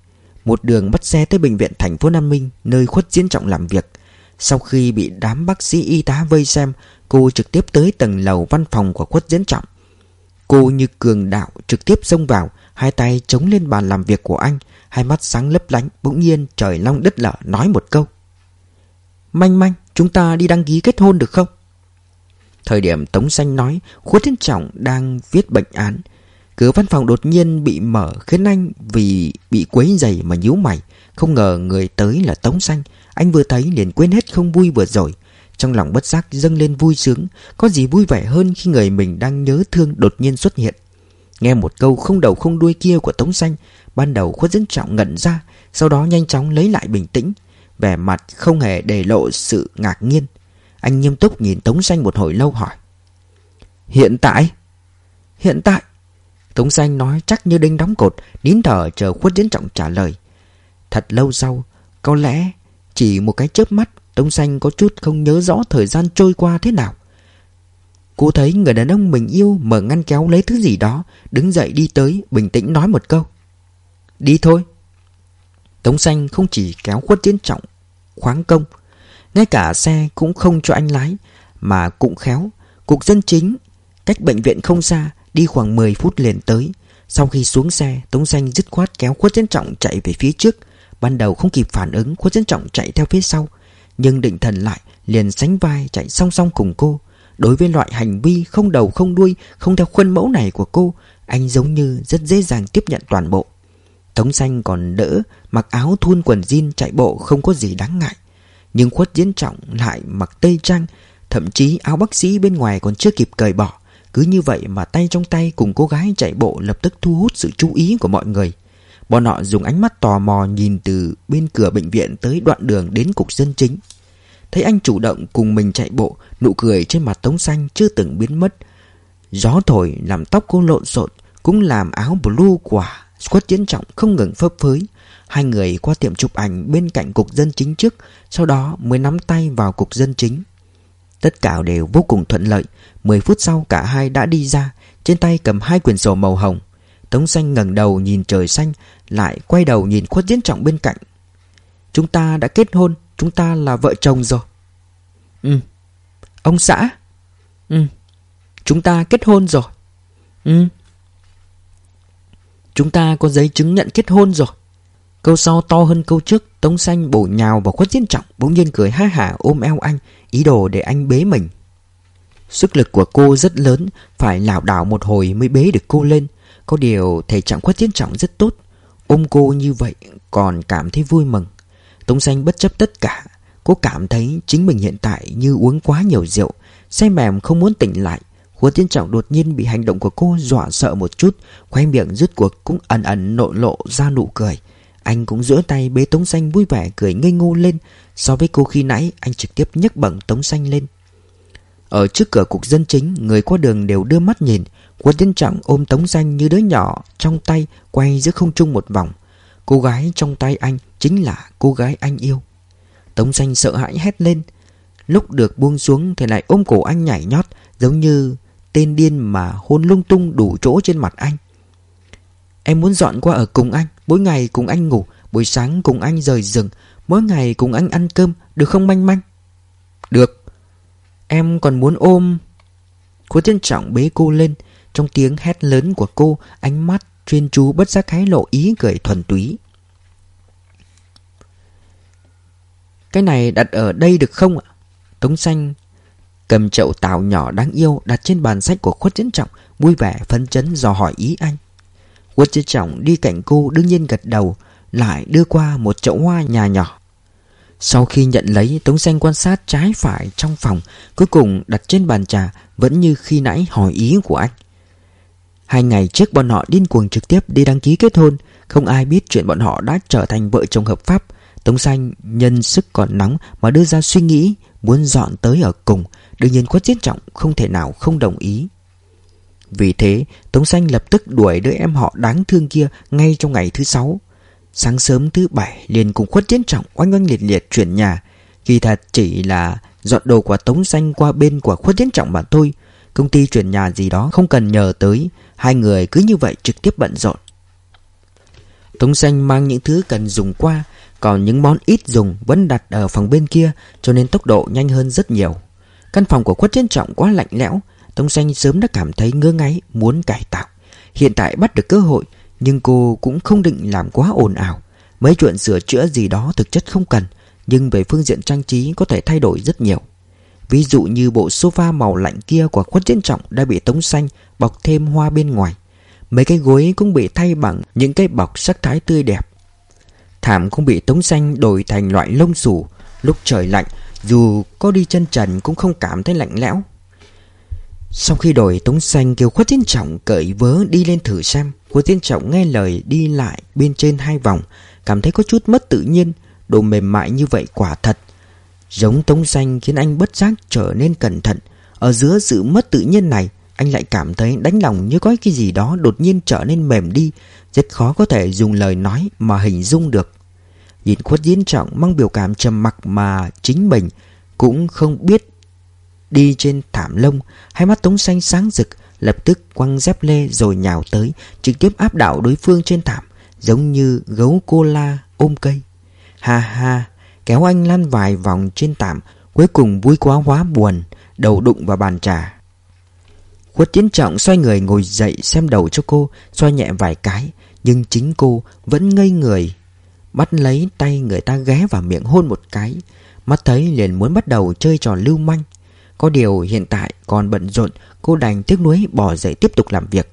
Speaker 1: một đường bắt xe tới bệnh viện thành phố Nam Minh, Nơi khuất diễn trọng làm việc. Sau khi bị đám bác sĩ y tá vây xem, Cô trực tiếp tới tầng lầu văn phòng của khuất diễn trọng. Cô như cường đạo trực tiếp xông vào, Hai tay chống lên bàn làm việc của anh, Hai mắt sáng lấp lánh, Bỗng nhiên trời long đất lở nói một câu. Manh manh, Chúng ta đi đăng ký kết hôn được không? Thời điểm Tống Xanh nói, Khuất Thiên Trọng đang viết bệnh án Cửa văn phòng đột nhiên bị mở khiến anh vì bị quấy dày mà nhíu mày. Không ngờ người tới là Tống Xanh. Anh vừa thấy liền quên hết không vui vừa rồi. Trong lòng bất giác dâng lên vui sướng. Có gì vui vẻ hơn khi người mình đang nhớ thương đột nhiên xuất hiện. Nghe một câu không đầu không đuôi kia của Tống Xanh. Ban đầu khuất dẫn trọng ngẩn ra. Sau đó nhanh chóng lấy lại bình tĩnh. Vẻ mặt không hề để lộ sự ngạc nhiên. Anh nghiêm túc nhìn Tống Xanh một hồi lâu hỏi. Hiện tại? Hiện tại? Tống Xanh nói chắc như đinh đóng cột, Nín thở chờ khuất diễn trọng trả lời. Thật lâu sau, Có lẽ chỉ một cái chớp mắt, Tống Xanh có chút không nhớ rõ thời gian trôi qua thế nào. Cô thấy người đàn ông mình yêu Mở ngăn kéo lấy thứ gì đó, Đứng dậy đi tới, bình tĩnh nói một câu. Đi thôi. Tống Xanh không chỉ kéo khuất diễn trọng Khoáng công, Ngay cả xe cũng không cho anh lái, Mà cũng khéo Cục dân chính Cách bệnh viện không xa Đi khoảng 10 phút liền tới. Sau khi xuống xe, Tống Xanh dứt khoát kéo Khuất Dân Trọng chạy về phía trước. Ban đầu không kịp phản ứng, Khuất Dân Trọng chạy theo phía sau. Nhưng định thần lại, liền sánh vai chạy song song cùng cô. Đối với loại hành vi không đầu không đuôi, Không theo khuôn mẫu này của cô, Anh giống như rất dễ dàng tiếp nhận toàn bộ. Tống xanh còn đỡ, Mặc áo thun quần jean chạy bộ không có gì đáng ngại. Nhưng khuất diễn trọng lại mặc tây trang, Thậm chí áo bác sĩ bên ngoài còn chưa kịp cởi bỏ cứ như vậy mà tay trong tay cùng cô gái chạy bộ lập tức thu hút sự chú ý của mọi người. Bọn họ dùng ánh mắt tò mò nhìn từ bên cửa bệnh viện tới đoạn đường đến cục dân chính. Thấy anh chủ động cùng mình chạy bộ, nụ cười trên mặt tống xanh chưa từng biến mất. Gió thổi làm tóc cô lộn xộn, cũng làm áo blue quả Quất chiến trọng không ngừng phấp phới. Hai người qua tiệm chụp ảnh bên cạnh cục dân chính trước, sau đó mới nắm tay vào cục dân chính. Tất cả đều vô cùng thuận lợi. 10 phút sau, cả hai đã đi ra, Trên tay cầm hai quyển sổ màu hồng. Tống xanh ngẩng đầu nhìn trời xanh, Lại quay đầu nhìn khuất diễn trọng bên cạnh. Chúng ta đã kết hôn, Chúng ta là vợ chồng rồi. Ừ. Ông xã. Ừ. Chúng ta kết hôn rồi. Ừ. Chúng ta có giấy chứng nhận kết hôn rồi. Câu sau to hơn câu trước, Tống xanh bổ nhào vào khuất diễn trọng, Bỗng nhiên cười ha hả, ôm eo anh, Ý đồ để anh bế mình. Sức lực của cô rất lớn, Phải lảo đảo một hồi mới bế được cô lên. Có điều thể trạng khuất diễn trọng rất tốt, Ôm cô như vậy còn cảm thấy vui mừng. Tống xanh bất chấp tất cả, Cô cảm thấy chính mình hiện tại như uống quá nhiều rượu, Say mềm không muốn tỉnh lại. Khuất Tiến Trọng đột nhiên bị hành động của cô dọa sợ một chút, Khoe miệng rứt cuộc cũng ẩn ẩn nộ lộ ra nụ cười. Anh cũng giữa tay bế Tống Xanh vui vẻ cười ngây ngô lên. So với cô khi nãy, anh trực tiếp nhấc bẩn Tống Xanh lên. Ở trước cửa cục dân chính, Người qua đường đều đưa mắt nhìn. Quân Tiến Trọng ôm Tống Xanh như đứa nhỏ Trong tay, quay giữa không trung một vòng. Cô gái trong tay anh chính là cô gái anh yêu. Tống Xanh sợ hãi hét lên. Lúc được buông xuống thì lại ôm cổ anh nhảy nhót, Giống như tên điên mà hôn lung tung đủ chỗ trên mặt anh. Em muốn dọn qua ở cùng anh. Mỗi ngày cùng anh ngủ, Buổi sáng cùng anh rời rừng Mỗi ngày cùng anh ăn cơm, Được không manh manh? Được. Em còn muốn ôm Khuất Thiên trọng bế cô lên. Trong tiếng hét lớn của cô, Ánh mắt chuyên chú bất giác hái lộ ý cười thuần túy. Cái này đặt ở đây được không ạ? Tống xanh cầm chậu tảo nhỏ đáng yêu đặt trên bàn sách của khuất chiến trọng, vui vẻ phấn chấn dò hỏi ý anh khuất chiến trọng đi cạnh cô đương nhiên gật đầu, lại đưa qua một chậu hoa nhà nhỏ. Sau khi nhận lấy tống xanh quan sát trái phải trong phòng, cuối cùng đặt trên bàn trà, vẫn như khi nãy hỏi ý của anh. Hai ngày trước bọn họ điên cuồng trực tiếp đi đăng ký kết hôn, không ai biết chuyện bọn họ đã trở thành vợ chồng hợp pháp. Tống Xanh nhân sức còn nóng mà đưa ra suy nghĩ, muốn dọn tới ở cùng. Đương nhiên Quất Chiến Trọng không thể nào không đồng ý. Vì thế, Tống Xanh lập tức đuổi đứa em họ đáng thương kia ngay trong ngày thứ sáu. Sáng sớm thứ bảy, liền cùng Khuất Chiến Trọng oanh oanh liệt liệt chuyển nhà. Kỳ thật chỉ là dọn đồ của Tống Xanh qua bên của Khuất Chiến Trọng mà thôi. Công ty chuyển nhà gì đó không cần nhờ tới. Hai người cứ như vậy trực tiếp bận rộn. Tống Xanh mang những thứ cần dùng qua, Còn những món ít dùng vẫn đặt ở phòng bên kia, Cho nên tốc độ nhanh hơn rất nhiều. Căn phòng của khuất Chiến Trọng quá lạnh lẽo Tống Xanh sớm đã cảm thấy ngơ ngáy, Muốn cải tạo. Hiện tại bắt được cơ hội, Nhưng cô cũng không định làm quá ồn ào. Mấy chuyện sửa chữa gì đó thực chất không cần, Nhưng về phương diện trang trí có thể thay đổi rất nhiều. Ví dụ như bộ sofa màu lạnh kia của khuất Chiến Trọng Đã bị Tống Xanh bọc thêm hoa bên ngoài. Mấy cái gối cũng bị thay bằng những cái bọc sắc thái tươi đẹp. Thảm cũng bị Tống Xanh đổi thành loại lông xù. Lúc trời lạnh, dù có đi chân trần cũng không cảm thấy lạnh lẽo. Sau khi đổi Tống Xanh kêu Khuất Tiến Trọng cởi vớ đi lên thử xem, Khuất Tiến Trọng nghe lời đi lại bên trên hai vòng, Cảm thấy có chút mất tự nhiên, Đồ mềm mại như vậy quả thật. Giống Tống Xanh khiến anh bất giác trở nên cẩn thận. Ở giữa sự mất tự nhiên này, Anh lại cảm thấy đánh lòng như có cái gì đó đột nhiên trở nên mềm đi, Rất khó có thể dùng lời nói mà hình dung được. Nhìn khuất diễn trọng mang biểu cảm trầm mặc mà chính mình cũng không biết đi trên thảm lông, hai mắt tống xanh sáng rực, lập tức quăng dép lê rồi nhào tới, trực tiếp áp đảo đối phương trên thảm, giống như gấu cô la ôm cây. Ha ha, kéo anh lăn vài vòng trên thảm, cuối cùng vui quá hóa buồn, đầu đụng vào bàn trà. Khuất Tiến Trọng xoay người ngồi dậy xem đầu cho cô, xoay nhẹ vài cái, nhưng chính cô vẫn ngây người Bắt lấy tay người ta ghé vào miệng hôn một cái Mắt thấy liền muốn bắt đầu chơi trò lưu manh có điều hiện tại còn bận rộn, Cô đành tiếc nuối bỏ dậy tiếp tục làm việc.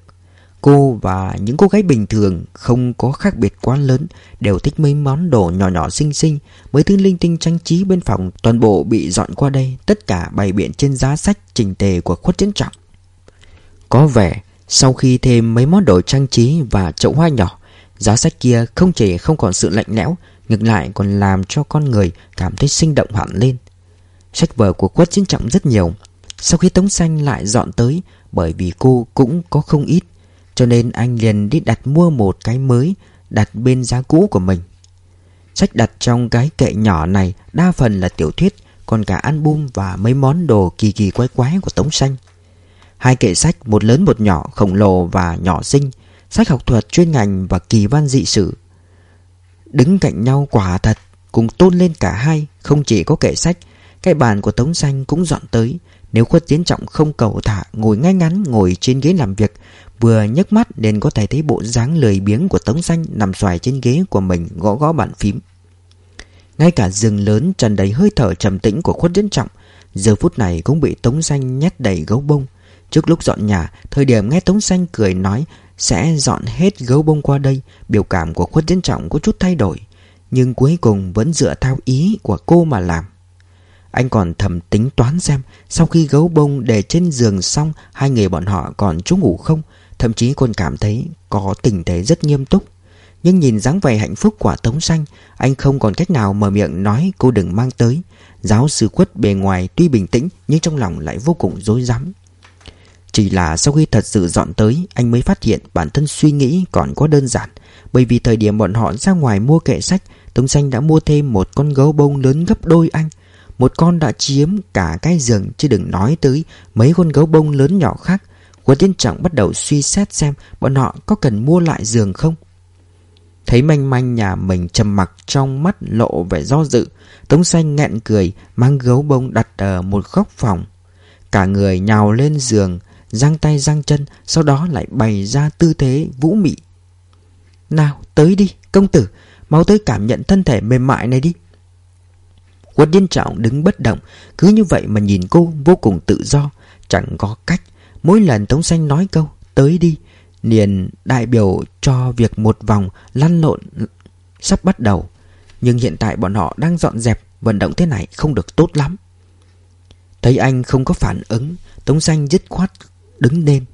Speaker 1: Cô và những cô gái bình thường Không có khác biệt quá lớn, Đều thích mấy món đồ nhỏ nhỏ xinh xinh, Mấy thứ linh tinh trang trí bên phòng, Toàn bộ bị dọn qua đây, Tất cả bày biện trên giá sách trình tề của khuất chiến trọng. Có vẻ, sau khi thêm mấy món đồ trang trí và chậu hoa nhỏ, Giá sách kia không chỉ không còn sự lạnh lẽo, Ngược lại còn làm cho con người cảm thấy sinh động hẳn lên. Sách vở của quất chiến trọng rất nhiều. Sau khi Tống Xanh lại dọn tới, Bởi vì cô cũng có không ít, Cho nên anh liền đi đặt mua một cái mới, Đặt bên giá cũ của mình. Sách đặt trong cái kệ nhỏ này Đa phần là tiểu thuyết, Còn cả album và mấy món đồ kỳ kỳ quái quái của Tống Xanh. Hai kệ sách, một lớn một nhỏ, khổng lồ và nhỏ xinh, Sách học thuật chuyên ngành và kỳ văn dị sử Đứng cạnh nhau quả thật, Cùng tôn lên cả hai, Không chỉ có kệ sách cái bàn của Tống Xanh cũng dọn tới. Nếu khuất tiến trọng không cầu thả, Ngồi ngay ngắn, ngồi trên ghế làm việc, Vừa nhấc mắt nên có thể thấy bộ dáng lười biếng của Tống Xanh Nằm xoài trên ghế của mình, gõ gõ bàn phím. Ngay cả rừng lớn tràn đầy hơi thở trầm tĩnh của khuất tiến trọng, Giờ phút này cũng bị Tống Xanh nhét đầy gấu bông. Trước lúc dọn nhà, Thời điểm nghe Tống Xanh cười nói, Sẽ dọn hết gấu bông qua đây. Biểu cảm của khuất tiến trọng có chút thay đổi, Nhưng cuối cùng vẫn dựa theo ý của cô mà làm anh còn thầm tính toán xem Sau khi gấu bông để trên giường xong, Hai người bọn họ còn chú ngủ không? Thậm chí còn cảm thấy có tình thế rất nghiêm túc. Nhưng nhìn dáng vẻ hạnh phúc của Tống Xanh, Anh không còn cách nào mở miệng nói cô đừng mang tới. Giáo sư quất bề ngoài tuy bình tĩnh, Nhưng trong lòng lại vô cùng rối rắm. Chỉ là sau khi thật sự dọn tới, Anh mới phát hiện bản thân suy nghĩ còn quá đơn giản. Bởi vì thời điểm bọn họ ra ngoài mua kệ sách, Tống Xanh đã mua thêm một con gấu bông lớn gấp đôi anh một con đã chiếm cả cái giường, Chứ đừng nói tới mấy con gấu bông lớn nhỏ khác. Quân Tiến Trọng bắt đầu suy xét xem Bọn họ có cần mua lại giường không. Thấy manh manh nhà mình trầm mặc trong mắt lộ vẻ do dự, Tống xanh nghẹn cười, Mang gấu bông đặt ở một góc phòng. Cả người nhào lên giường, Giang tay giang chân, Sau đó lại bày ra tư thế vũ mị. Nào, tới đi, công tử, Mau tới cảm nhận thân thể mềm mại này đi. Quân điên trọng đứng bất động, Cứ như vậy mà nhìn cô vô cùng tự do, Chẳng có cách. Mỗi lần Tống Xanh nói câu, Tới đi, Liền đại biểu cho việc một vòng lăn lộn, sắp bắt đầu. Nhưng hiện tại bọn họ đang dọn dẹp, Vận động thế này không được tốt lắm. Thấy anh không có phản ứng, Tống Xanh dứt khoát đứng lên,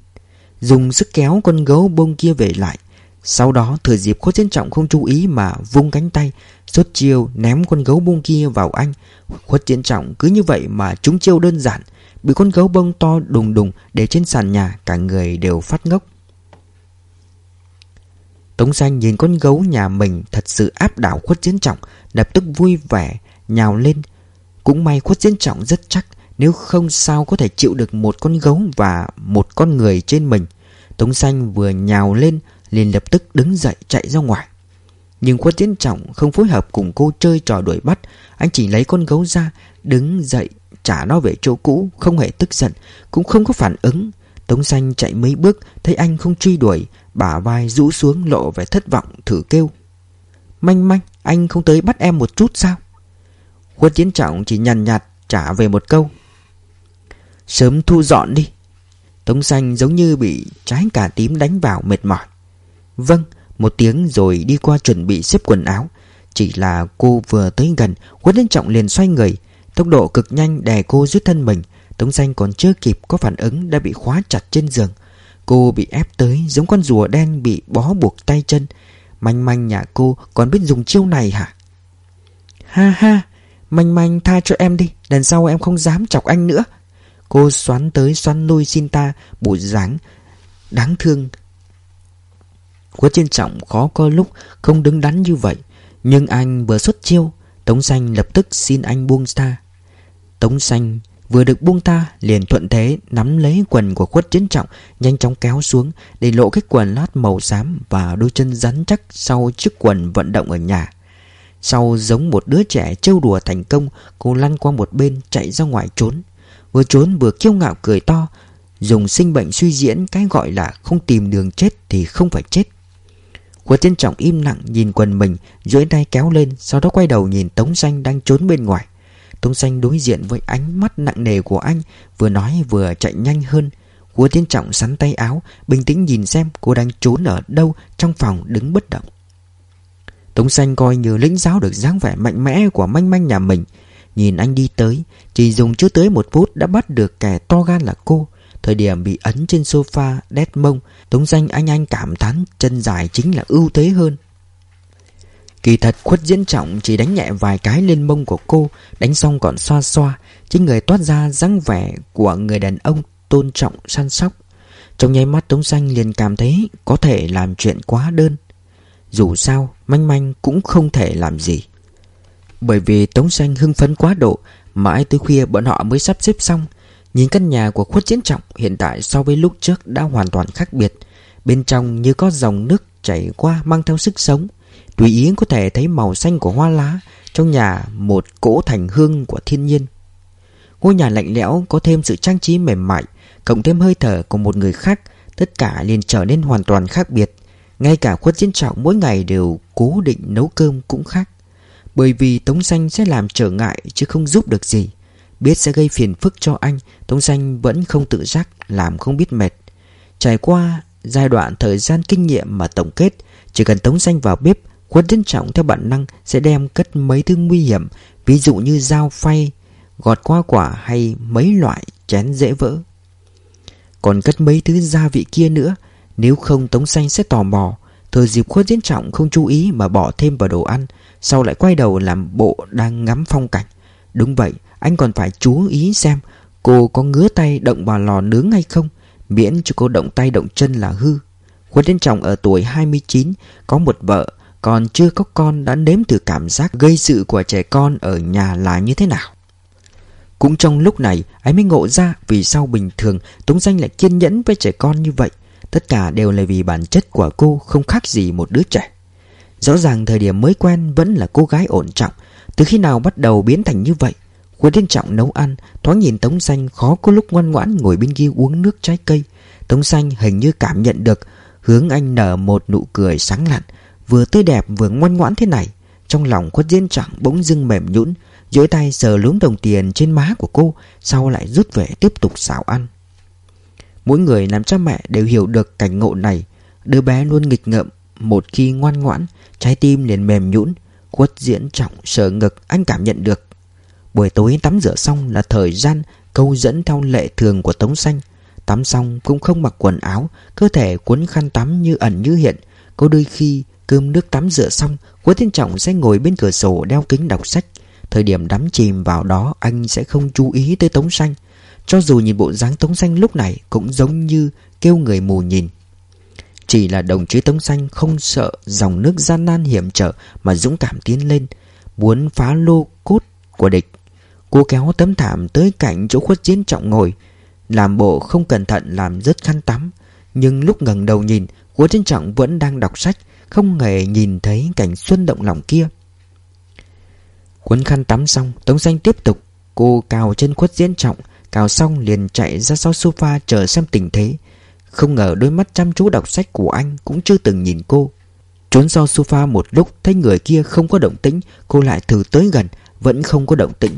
Speaker 1: Dùng sức kéo con gấu bông kia về lại. Sau đó, thừa dịp khuất diễn trọng không chú ý mà vung cánh tay Xuất chiêu ném con gấu bông kia vào anh. Khuất diễn trọng, cứ như vậy mà trúng chiêu đơn giản. Bị con gấu bông to đùng đùng để trên sàn nhà, Cả người đều phát ngốc. Tống xanh nhìn con gấu nhà mình thật sự áp đảo khuất diễn trọng, Lập tức vui vẻ, nhào lên. Cũng may khuất diễn trọng rất chắc, Nếu không sao có thể chịu được một con gấu và một con người trên mình. Tống xanh vừa nhào lên, liền lập tức đứng dậy chạy ra ngoài. Nhưng Khuất Tiến Trọng không phối hợp cùng cô chơi trò đuổi bắt. Anh chỉ lấy con gấu ra, Đứng dậy, trả nó về chỗ cũ, Không hề tức giận, Cũng không có phản ứng. Tống xanh chạy mấy bước, Thấy anh không truy đuổi, Bả vai rũ xuống lộ vẻ thất vọng, thử kêu. Manh manh, Anh không tới bắt em một chút sao? Khuất Tiến Trọng chỉ nhằn nhạt trả về một câu. Sớm thu dọn đi. Tống xanh giống như bị trái cả tím đánh vào, mệt mỏi. Vâng một tiếng rồi đi qua chuẩn bị xếp quần áo. Chỉ là cô vừa tới gần Quất Liên Trọng liền xoay người. Tốc độ cực nhanh đè cô rút thân mình. Tống danh còn chưa kịp có phản ứng Đã bị khóa chặt trên giường. Cô bị ép tới giống con rùa đen Bị bó buộc tay chân. Manh manh nhà cô còn biết dùng chiêu này hả? Ha ha, Manh manh tha cho em đi, Lần sau em không dám chọc anh nữa. Cô xoắn tới xoắn lui xin ta, Bộ dáng đáng thương. Quá trân trọng khó có lúc không đứng đắn như vậy. Nhưng anh vừa xuất chiêu, Tống xanh lập tức xin anh buông ta Tống xanh vừa được buông ta liền thuận thế nắm lấy quần của khuất chiến trọng, Nhanh chóng kéo xuống để lộ cái quần lát màu xám Và đôi chân rắn chắc sau chiếc quần vận động ở nhà. Sau giống một đứa trẻ trêu đùa thành công, Cô lăn qua một bên chạy ra ngoài trốn. Vừa trốn vừa kiêu ngạo cười to, Dùng sinh bệnh suy diễn cái gọi là không tìm đường chết thì không phải chết. Quật tiên trọng im lặng nhìn quần mình, duỗi tay kéo lên, Sau đó quay đầu nhìn Tống Xanh đang trốn bên ngoài. Tống Xanh đối diện với ánh mắt nặng nề của anh, Vừa nói vừa chạy nhanh hơn. Quật tiên trọng sắn tay áo, Bình tĩnh nhìn xem cô đang trốn ở đâu Trong phòng đứng bất động. Tống Xanh coi như lĩnh giáo được dáng vẻ mạnh mẽ của manh manh nhà mình. Nhìn anh đi tới, Chỉ dùng chưa tới một phút đã bắt được kẻ to gan là cô. Thời điểm bị ấn trên sofa, đét mông, Tống danh, anh anh cảm thán Chân dài chính là ưu thế hơn. Kỳ thật, khuất diễn trọng Chỉ đánh nhẹ vài cái lên mông của cô, Đánh xong còn xoa xoa Chính người toát ra dáng vẻ của người đàn ông Tôn trọng, săn sóc. Trong nháy mắt, Tống Xanh liền cảm thấy Có thể làm chuyện quá đơn. Dù sao, Manh manh cũng không thể làm gì. Bởi vì Tống Xanh hưng phấn quá độ, Mãi tới khuya bọn họ mới sắp xếp xong Nhìn căn nhà của khuất chiến trọng hiện tại so với lúc trước đã hoàn toàn khác biệt. Bên trong như có dòng nước chảy qua mang theo sức sống. Tùy ý có thể thấy màu xanh của hoa lá, trong nhà một cỗ thành hương của thiên nhiên. Ngôi nhà lạnh lẽo có thêm sự trang trí mềm mại Cộng thêm hơi thở của một người khác Tất cả liền trở nên hoàn toàn khác biệt Ngay cả khuất chiến trọng mỗi ngày đều cố định nấu cơm cũng khác Bởi vì Tống Xanh sẽ làm trở ngại chứ không giúp được gì Biết sẽ gây phiền phức cho anh. Tống Xanh vẫn không tự giác, Làm không biết mệt. Trải qua giai đoạn thời gian kinh nghiệm mà tổng kết, Chỉ cần Tống Xanh vào bếp Khuất diễn trọng theo bản năng Sẽ đem cất mấy thứ nguy hiểm, Ví dụ như dao phay, Gọt qua quả hay mấy loại chén dễ vỡ. Còn cất mấy thứ gia vị kia nữa, Nếu không Tống Xanh sẽ tò mò. Thời dịp khuất diễn trọng không chú ý mà bỏ thêm vào đồ ăn, Sau lại quay đầu làm bộ đang ngắm phong cảnh. Đúng vậy anh còn phải chú ý xem Cô có ngứa tay động vào lò nướng hay không, Miễn cho cô động tay động chân là hư. Khuất đến trọng ở tuổi 29 Có một vợ, Còn chưa có con đã nếm thử cảm giác gây sự của trẻ con ở nhà là như thế nào. Cũng trong lúc này, anh mới ngộ ra vì sao bình thường Tống Danh lại kiên nhẫn với trẻ con như vậy. Tất cả đều là vì bản chất của cô không khác gì một đứa trẻ. Rõ ràng thời điểm mới quen vẫn là cô gái ổn trọng. Từ khi nào bắt đầu biến thành như vậy Quân Thiên Trọng nấu ăn, Thoáng nhìn Tống Xanh khó có lúc ngoan ngoãn ngồi bên kia uống nước trái cây. Tống Xanh hình như cảm nhận được Hướng anh nở một nụ cười sáng lặn Vừa tươi đẹp vừa ngoan ngoãn thế này. Trong lòng khuất Thiên Trọng bỗng dưng mềm nhũn, duỗi tay sờ lúm đồng tiền trên má của cô, Sau lại rút về tiếp tục xào ăn. Mỗi người làm cha mẹ đều hiểu được cảnh ngộ này. Đứa bé luôn nghịch ngợm, Một khi ngoan ngoãn, Trái tim liền mềm nhũn. Quất diễn trọng sờ ngực, anh cảm nhận được Buổi tối tắm rửa xong là thời gian Câu dẫn theo lệ thường của Tống Xanh. Tắm xong cũng không mặc quần áo, Cơ thể cuốn khăn tắm như ẩn như hiện. Có đôi khi cơm nước tắm rửa xong Quế Thiên Trọng sẽ ngồi bên cửa sổ đeo kính đọc sách. Thời điểm đắm chìm vào đó, anh sẽ không chú ý tới Tống Xanh. Cho dù nhìn bộ dáng Tống Xanh lúc này cũng giống như kêu người mù nhìn. Chỉ là đồng chí Tống Xanh không sợ dòng nước gian nan hiểm trở mà dũng cảm tiến lên, Muốn phá lô cốt của địch. Cô kéo tấm thảm tới cạnh chỗ khuất chiến trọng ngồi. Làm bộ không cẩn thận, làm rớt khăn tắm. Nhưng lúc ngẩng đầu nhìn, Khuất chiến trọng vẫn đang đọc sách, Không hề nhìn thấy cảnh xuân động lòng kia. Quấn khăn tắm xong, Tống Xanh tiếp tục. Cô cào chân khuất diễn trọng Cào xong liền chạy ra sau sofa chờ xem tình thế. Không ngờ đôi mắt chăm chú đọc sách của anh Cũng chưa từng nhìn cô. Trốn sau sofa một lúc, Thấy người kia không có động tĩnh, Cô lại thử tới gần, Vẫn không có động tĩnh.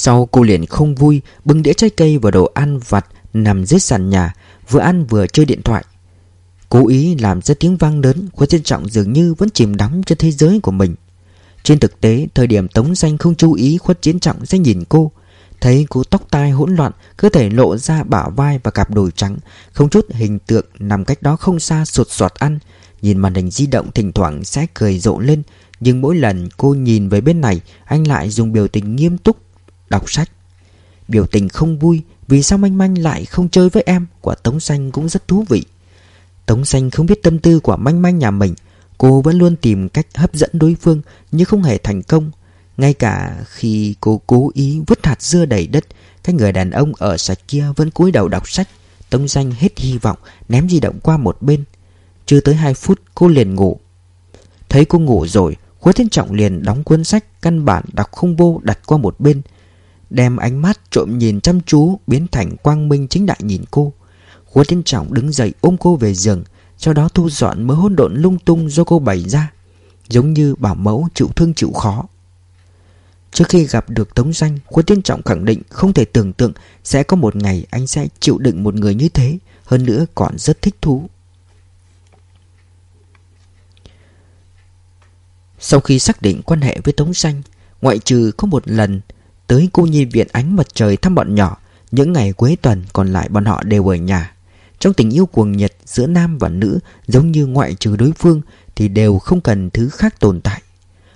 Speaker 1: Sau cô liền không vui, Bưng đĩa trái cây và đồ ăn vặt Nằm dưới sàn nhà, Vừa ăn vừa chơi điện thoại. Cố ý làm ra tiếng vang lớn Khuất diễn trọng dường như vẫn chìm đắm trên thế giới của mình. Trên thực tế, Thời điểm Tống Danh không chú ý khuất chiến trọng sẽ nhìn cô, Thấy cô tóc tai hỗn loạn, Cơ thể lộ ra bả vai và cặp đùi trắng, Không chút hình tượng Nằm cách đó không xa sụt soạt ăn. Nhìn màn hình di động thỉnh thoảng sẽ cười rộ lên, Nhưng mỗi lần cô nhìn về bên này, Anh lại dùng biểu tình nghiêm túc Đọc sách. Biểu tình không vui, Vì sao manh manh lại không chơi với em? Của Tống Xanh cũng rất thú vị. Tống Xanh không biết tâm tư của manh manh nhà mình. Cô vẫn luôn tìm cách hấp dẫn đối phương, Nhưng không hề thành công. Ngay cả khi cô cố ý vứt hạt dưa đầy đất, Cái người đàn ông ở sạch kia vẫn cúi đầu đọc sách. Tống Xanh hết hy vọng, Ném di động qua một bên. Chưa tới 2 phút, cô liền ngủ. Thấy cô ngủ rồi Khuất Thiên Trọng liền đóng cuốn sách Căn bản đọc không vô đặt qua một bên. Đem ánh mắt trộm nhìn chăm chú Biến thành quang minh chính đại nhìn cô. Khuất Thiên Trọng đứng dậy ôm cô về giường, sau đó thu dọn mớ hỗn độn lung tung do cô bày ra, Giống như bảo mẫu chịu thương chịu khó. Trước khi gặp được Tống Danh Quân Tiên Trọng khẳng định không thể tưởng tượng Sẽ có một ngày anh sẽ chịu đựng một người như thế, Hơn nữa còn rất thích thú. Sau khi xác định quan hệ với Tống Danh, Ngoại trừ có một lần Tới cô nhi viện ánh mặt trời thăm bọn nhỏ. Những ngày cuối tuần còn lại bọn họ đều ở nhà. Trong tình yêu cuồng nhiệt giữa nam và nữ, Giống như ngoại trừ đối phương, Thì đều không cần thứ khác tồn tại.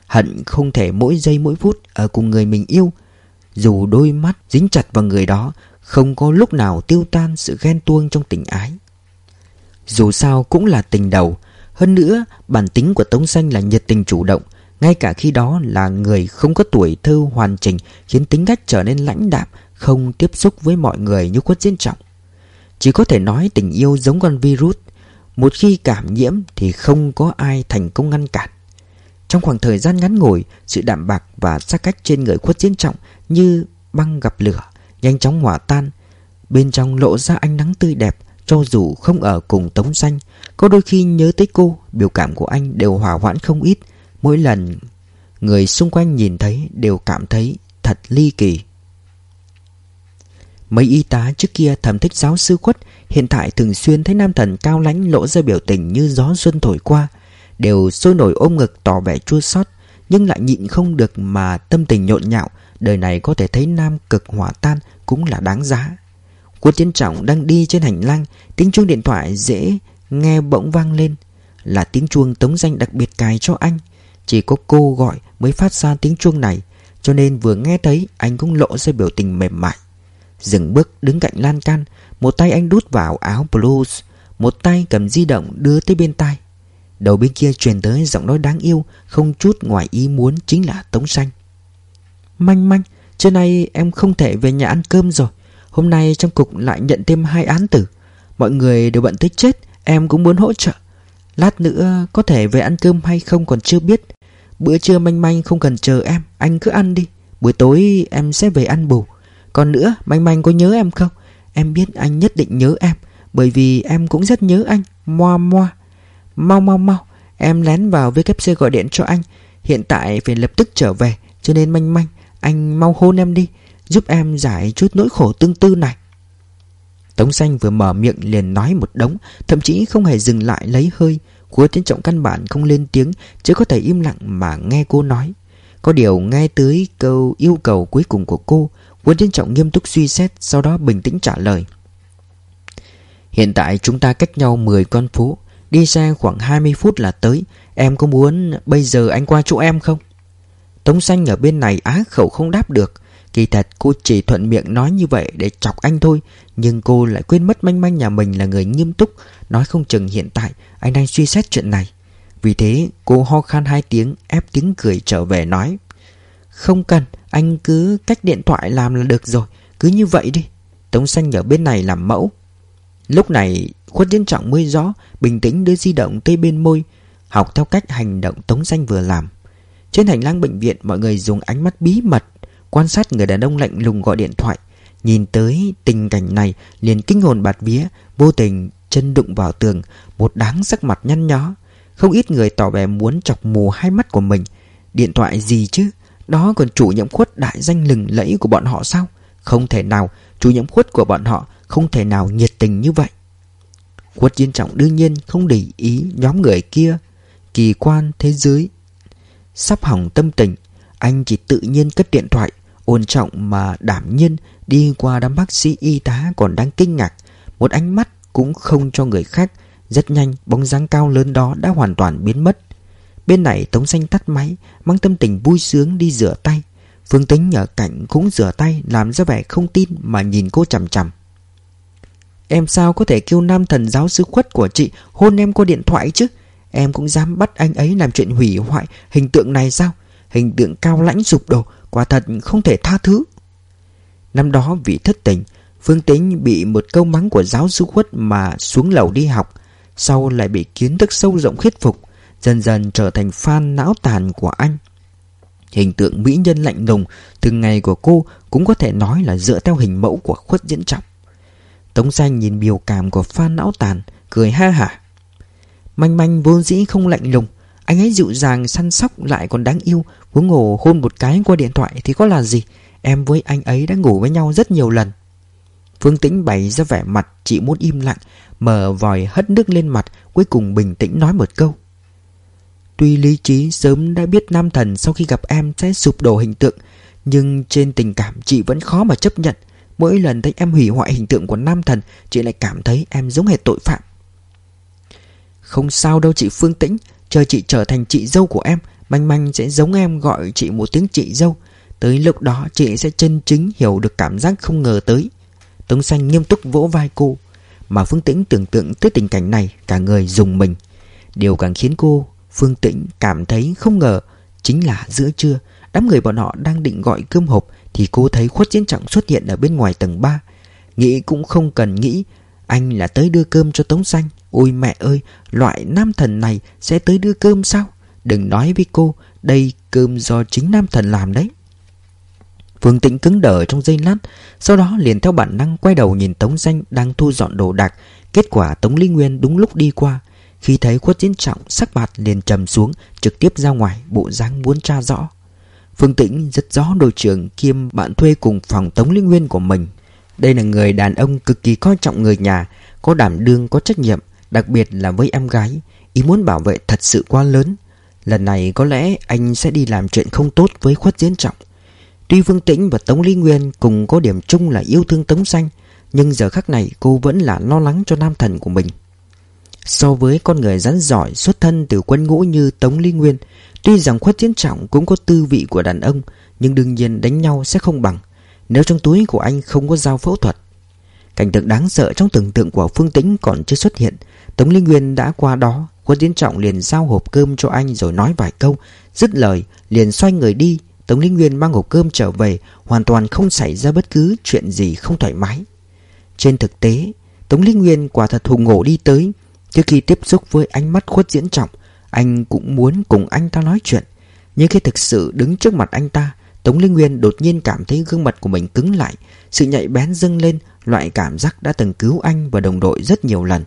Speaker 1: Hận không thể mỗi giây mỗi phút Ở cùng người mình yêu, Dù đôi mắt dính chặt vào người đó, Không có lúc nào tiêu tan sự ghen tuông trong tình ái. Dù sao cũng là tình đầu, Hơn nữa bản tính của Tống Xanh là nhiệt tình chủ động ngay cả khi đó là người không có tuổi thơ hoàn chỉnh Khiến tính cách trở nên lãnh đạm, Không tiếp xúc với mọi người như quất diễn trọng. Chỉ có thể nói tình yêu giống con virus. Một khi cảm nhiễm thì không có ai thành công ngăn cản. Trong khoảng thời gian ngắn ngủi, Sự đạm bạc và xa cách trên người khuất diễn trọng Như băng gặp lửa, Nhanh chóng hỏa tan. Bên trong lộ ra ánh nắng tươi đẹp, Cho dù không ở cùng Tống Xanh, Có đôi khi nhớ tới cô, Biểu cảm của anh đều hòa hoãn không ít. Mỗi lần người xung quanh nhìn thấy Đều cảm thấy thật ly kỳ. Mấy y tá trước kia thầm thích giáo sư khuất, Hiện tại thường xuyên thấy nam thần cao lãnh lộ ra biểu tình như gió xuân thổi qua, Đều sôi nổi ôm ngực tỏ vẻ chua xót, Nhưng lại nhịn không được mà tâm tình nhộn nhạo, Đời này có thể thấy nam cực hỏa tan cũng là đáng giá. Quân Tiến Trọng đang đi trên hành lang, Tiếng chuông điện thoại dễ nghe bỗng vang lên, Là tiếng chuông tống danh đặc biệt cài cho anh. Chỉ có cô gọi mới phát ra tiếng chuông này, Cho nên vừa nghe thấy anh cũng lộ ra biểu tình mềm mại. Dừng bước đứng cạnh lan can, Một tay anh đút vào áo blues, Một tay cầm di động đưa tới bên tai. Đầu bên kia truyền tới giọng nói đáng yêu, Không chút ngoài ý muốn chính là Tống Xanh. Manh manh, Trưa nay em không thể về nhà ăn cơm rồi. Hôm nay trong cục lại nhận thêm hai án tử. Mọi người đều bận tới chết, Em cũng muốn hỗ trợ. Lát nữa có thể về ăn cơm hay không còn chưa biết. Bữa trưa manh manh không cần chờ em, Anh cứ ăn đi. Buổi tối em sẽ về ăn bù. Còn nữa, manh manh có nhớ em không? Em biết anh nhất định nhớ em, Bởi vì em cũng rất nhớ anh. Moa moa. Mau mau mau, Em lén vào VKC gọi điện cho anh. Hiện tại phải lập tức trở về, Cho nên manh manh, Anh mau hôn em đi, Giúp em giải chút nỗi khổ tương tư này. Tống xanh vừa mở miệng liền nói một đống, Thậm chí không hề dừng lại lấy hơi. Cúa tiến trọng căn bản không lên tiếng, Chỉ có thể im lặng mà nghe cô nói. Có điều nghe tới câu yêu cầu cuối cùng của cô Quân tiến trọng nghiêm túc suy xét, Sau đó bình tĩnh trả lời. Hiện tại chúng ta cách nhau 10 con phố, Đi xe khoảng 20 phút là tới. Em có muốn bây giờ anh qua chỗ em không? Tống xanh ở bên này á khẩu không đáp được. Kỳ thật cô chỉ thuận miệng nói như vậy để chọc anh thôi, Nhưng cô lại quên mất manh manh nhà mình là người nghiêm túc, Nói không chừng hiện tại anh đang suy xét chuyện này. Vì thế, cô ho khan hai tiếng, ép tiếng cười trở về nói, Không cần, anh cứ cách điện thoại làm là được rồi, Cứ như vậy đi, Tống xanh ở bên này làm mẫu. Lúc này, khuất diễn trọng mới rõ, Bình tĩnh đưa di động tới bên môi, Học theo cách hành động Tống xanh vừa làm. Trên hành lang bệnh viện, mọi người dùng ánh mắt bí mật Quan sát người đàn ông lạnh lùng gọi điện thoại. Nhìn tới tình cảnh này, liền kinh hồn bạt vía, Vô tình chân đụng vào tường, Một đáng sắc mặt nhăn nhó. Không ít người tỏ vẻ muốn chọc mù hai mắt của mình. Điện thoại gì chứ? Đó còn chủ nhiệm khuất đại danh lừng lẫy của bọn họ sao? Không thể nào, Chủ nhiệm khuất của bọn họ Không thể nào nhiệt tình như vậy. Khuất Diên Trọng đương nhiên không để ý nhóm người kia. Kỳ quan thế giới, Sắp hỏng tâm tình. Anh chỉ tự nhiên cất điện thoại ôn trọng mà đảm nhiên đi qua đám bác sĩ y tá còn đang kinh ngạc. Một ánh mắt cũng không cho người khác, rất nhanh bóng dáng cao lớn đó đã hoàn toàn biến mất. Bên này, tống xanh tắt máy, mang tâm tình vui sướng đi rửa tay. Phương tính ở cạnh cũng rửa tay, làm ra vẻ không tin mà nhìn cô chằm chằm. Em sao có thể kêu nam thần giáo sư khuất của chị hôn em qua điện thoại chứ? Em cũng dám bắt anh ấy làm chuyện hủy hoại hình tượng này sao? Hình tượng cao lãnh sụp đổ Quả thật không thể tha thứ. Năm đó vì thất tình Phương Tính bị một câu mắng của giáo sư khuất mà xuống lầu đi học, Sau lại bị kiến thức sâu rộng khuyết phục, Dần dần trở thành fan não tàn của anh. Hình tượng mỹ nhân lạnh lùng Từng ngày của cô cũng có thể nói là dựa theo hình mẫu của khuất diễn trọng. Tống xanh nhìn biểu cảm của fan não tàn, Cười ha hả. Manh manh vốn dĩ không lạnh lùng, anh ấy dịu dàng săn sóc lại còn đáng yêu Huống ngủ hôn một cái qua điện thoại thì có là gì? Em với anh ấy đã ngủ với nhau rất nhiều lần. Phương Tĩnh bày ra vẻ mặt, Chị muốn im lặng, Mở vòi hất nước lên mặt, Cuối cùng bình tĩnh nói một câu. Tuy lý trí sớm đã biết nam thần Sau khi gặp em sẽ sụp đổ hình tượng, Nhưng trên tình cảm chị vẫn khó mà chấp nhận. Mỗi lần thấy em hủy hoại hình tượng của nam thần, Chị lại cảm thấy em giống hệt tội phạm. Không sao đâu chị Phương Tĩnh, Chờ chị trở thành chị dâu của em Manh manh sẽ giống em gọi chị một tiếng chị dâu. Tới lúc đó chị sẽ chân chính hiểu được cảm giác không ngờ tới. Tống xanh nghiêm túc vỗ vai cô. Mà Phương Tĩnh tưởng tượng tới tình cảnh này Cả người dùng mình. Điều càng khiến cô Phương Tĩnh cảm thấy không ngờ Chính là giữa trưa Đám người bọn họ đang định gọi cơm hộp Thì cô thấy khuất chiến trọng xuất hiện ở bên ngoài tầng 3 Nghĩ cũng không cần nghĩ Anh là tới đưa cơm cho Tống Xanh. Ôi mẹ ơi, loại nam thần này sẽ tới đưa cơm sao? Đừng nói với cô, đây cơm do chính nam thần làm đấy. Phương Tĩnh cứng đờ trong giây lát Sau đó liền theo bản năng quay đầu nhìn Tống Danh Đang thu dọn đồ đạc. Kết quả Tống Lý Nguyên đúng lúc đi qua. Khi thấy khuất diễn trọng sắc mặt liền trầm xuống Trực tiếp ra ngoài bộ dáng muốn tra rõ. Phương Tĩnh rất rõ đội trưởng kiêm bạn thuê cùng phòng Tống Lý Nguyên của mình. Đây là người đàn ông cực kỳ coi trọng người nhà Có đảm đương có trách nhiệm Đặc biệt là với em gái. Ý muốn bảo vệ thật sự quá lớn. Lần này có lẽ anh sẽ đi làm chuyện không tốt với khuất diễn trọng. Tuy Phương Tĩnh và Tống Lý Nguyên cùng có điểm chung là yêu thương Tống Xanh, Nhưng giờ khắc này cô vẫn là lo lắng cho nam thần của mình. So với con người rắn giỏi xuất thân từ quân ngũ như Tống Lý Nguyên, Tuy rằng khuất diễn trọng cũng có tư vị của đàn ông, Nhưng đương nhiên đánh nhau sẽ không bằng, Nếu trong túi của anh không có dao phẫu thuật. Cảnh tượng đáng sợ trong tưởng tượng của Phương Tĩnh còn chưa xuất hiện, Tống Lý Nguyên đã qua đó Quân tiến trọng liền giao hộp cơm cho anh rồi nói vài câu. Dứt lời, liền xoay người đi. Tống Linh Nguyên mang hộp cơm trở về, Hoàn toàn không xảy ra bất cứ chuyện gì không thoải mái. Trên thực tế, Tống Linh Nguyên quả thật hùng hổ đi tới. Trước khi tiếp xúc với ánh mắt khuất diễn trọng, Anh cũng muốn cùng anh ta nói chuyện. Nhưng khi thực sự đứng trước mặt anh ta, Tống Linh Nguyên đột nhiên cảm thấy gương mặt của mình cứng lại, Sự nhạy bén dâng lên, Loại cảm giác đã từng cứu anh và đồng đội rất nhiều lần.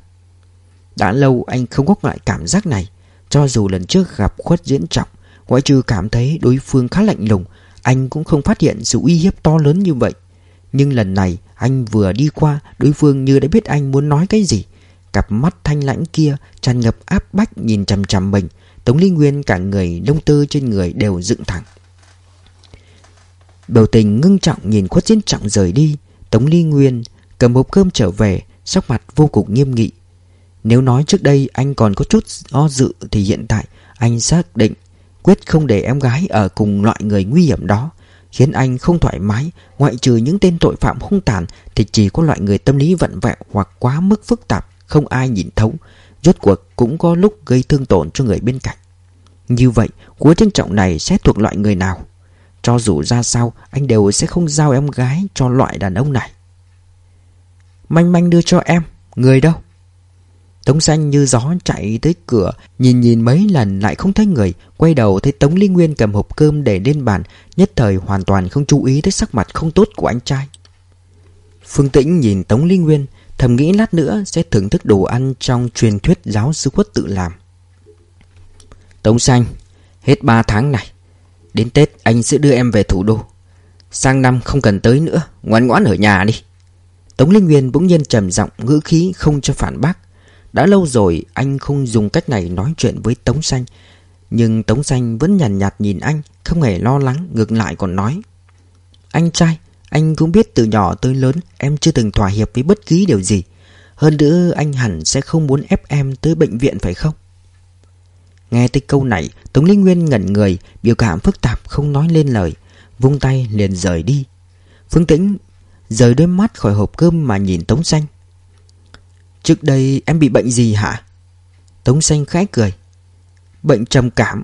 Speaker 1: Đã lâu anh không có lại cảm giác này. Cho dù lần trước gặp khuất diễn trọng, Ngoại trừ cảm thấy đối phương khá lạnh lùng, Anh cũng không phát hiện sự uy hiếp to lớn như vậy. Nhưng lần này, anh vừa đi qua, Đối phương như đã biết anh muốn nói cái gì. Cặp mắt thanh lãnh kia tràn ngập áp bách nhìn chằm chằm mình. Tống Ly Nguyên cả người lông tơ trên người đều dựng thẳng. Biểu tình ngưng trọng nhìn khuất diễn trọng rời đi. Tống Ly Nguyên cầm hộp cơm trở về, Sắc mặt vô cùng nghiêm nghị. Nếu nói trước đây anh còn có chút do dự Thì hiện tại anh xác định Quyết không để em gái ở cùng loại người nguy hiểm đó, Khiến anh không thoải mái. Ngoại trừ những tên tội phạm hung tàn Thì chỉ có loại người tâm lý vận vẹo Hoặc quá mức phức tạp, Không ai nhìn thấu. Rốt cuộc cũng có lúc gây thương tổn cho người bên cạnh. Như vậy Cuối trân trọng này sẽ thuộc loại người nào? Cho dù ra sao, Anh đều sẽ không giao em gái cho loại đàn ông này. Manh manh đưa cho em, Người đâu? Tống xanh như gió chạy tới cửa, Nhìn nhìn mấy lần lại không thấy người, Quay đầu thấy Tống Lý Nguyên cầm hộp cơm để lên bàn, Nhất thời hoàn toàn không chú ý tới sắc mặt không tốt của anh trai. Phương Tĩnh nhìn Tống Lý Nguyên, Thầm nghĩ lát nữa sẽ thưởng thức đồ ăn Trong truyền thuyết giáo sư khuất tự làm. Tống xanh, Hết 3 tháng này, Đến Tết anh sẽ đưa em về thủ đô. Sang năm không cần tới nữa, Ngoan ngoãn ở nhà đi. Tống Linh Nguyên bỗng nhiên trầm giọng ngữ khí không cho phản bác đã lâu rồi anh không dùng cách này nói chuyện với Tống Xanh. Nhưng Tống Xanh vẫn nhàn nhạt, nhạt nhìn anh Không hề lo lắng Ngược lại còn nói. Anh trai Anh cũng biết từ nhỏ tới lớn Em chưa từng thỏa hiệp với bất kỳ điều gì. Hơn nữa anh hẳn sẽ không muốn ép em tới bệnh viện phải không? Nghe tới câu này Tống Linh Nguyên ngẩn người Biểu cảm phức tạp không nói lên lời Vung tay liền rời đi. Phương Tĩnh rời đôi mắt khỏi hộp cơm mà nhìn Tống Xanh. Trước đây em bị bệnh gì hả? Tống xanh khẽ cười. Bệnh trầm cảm.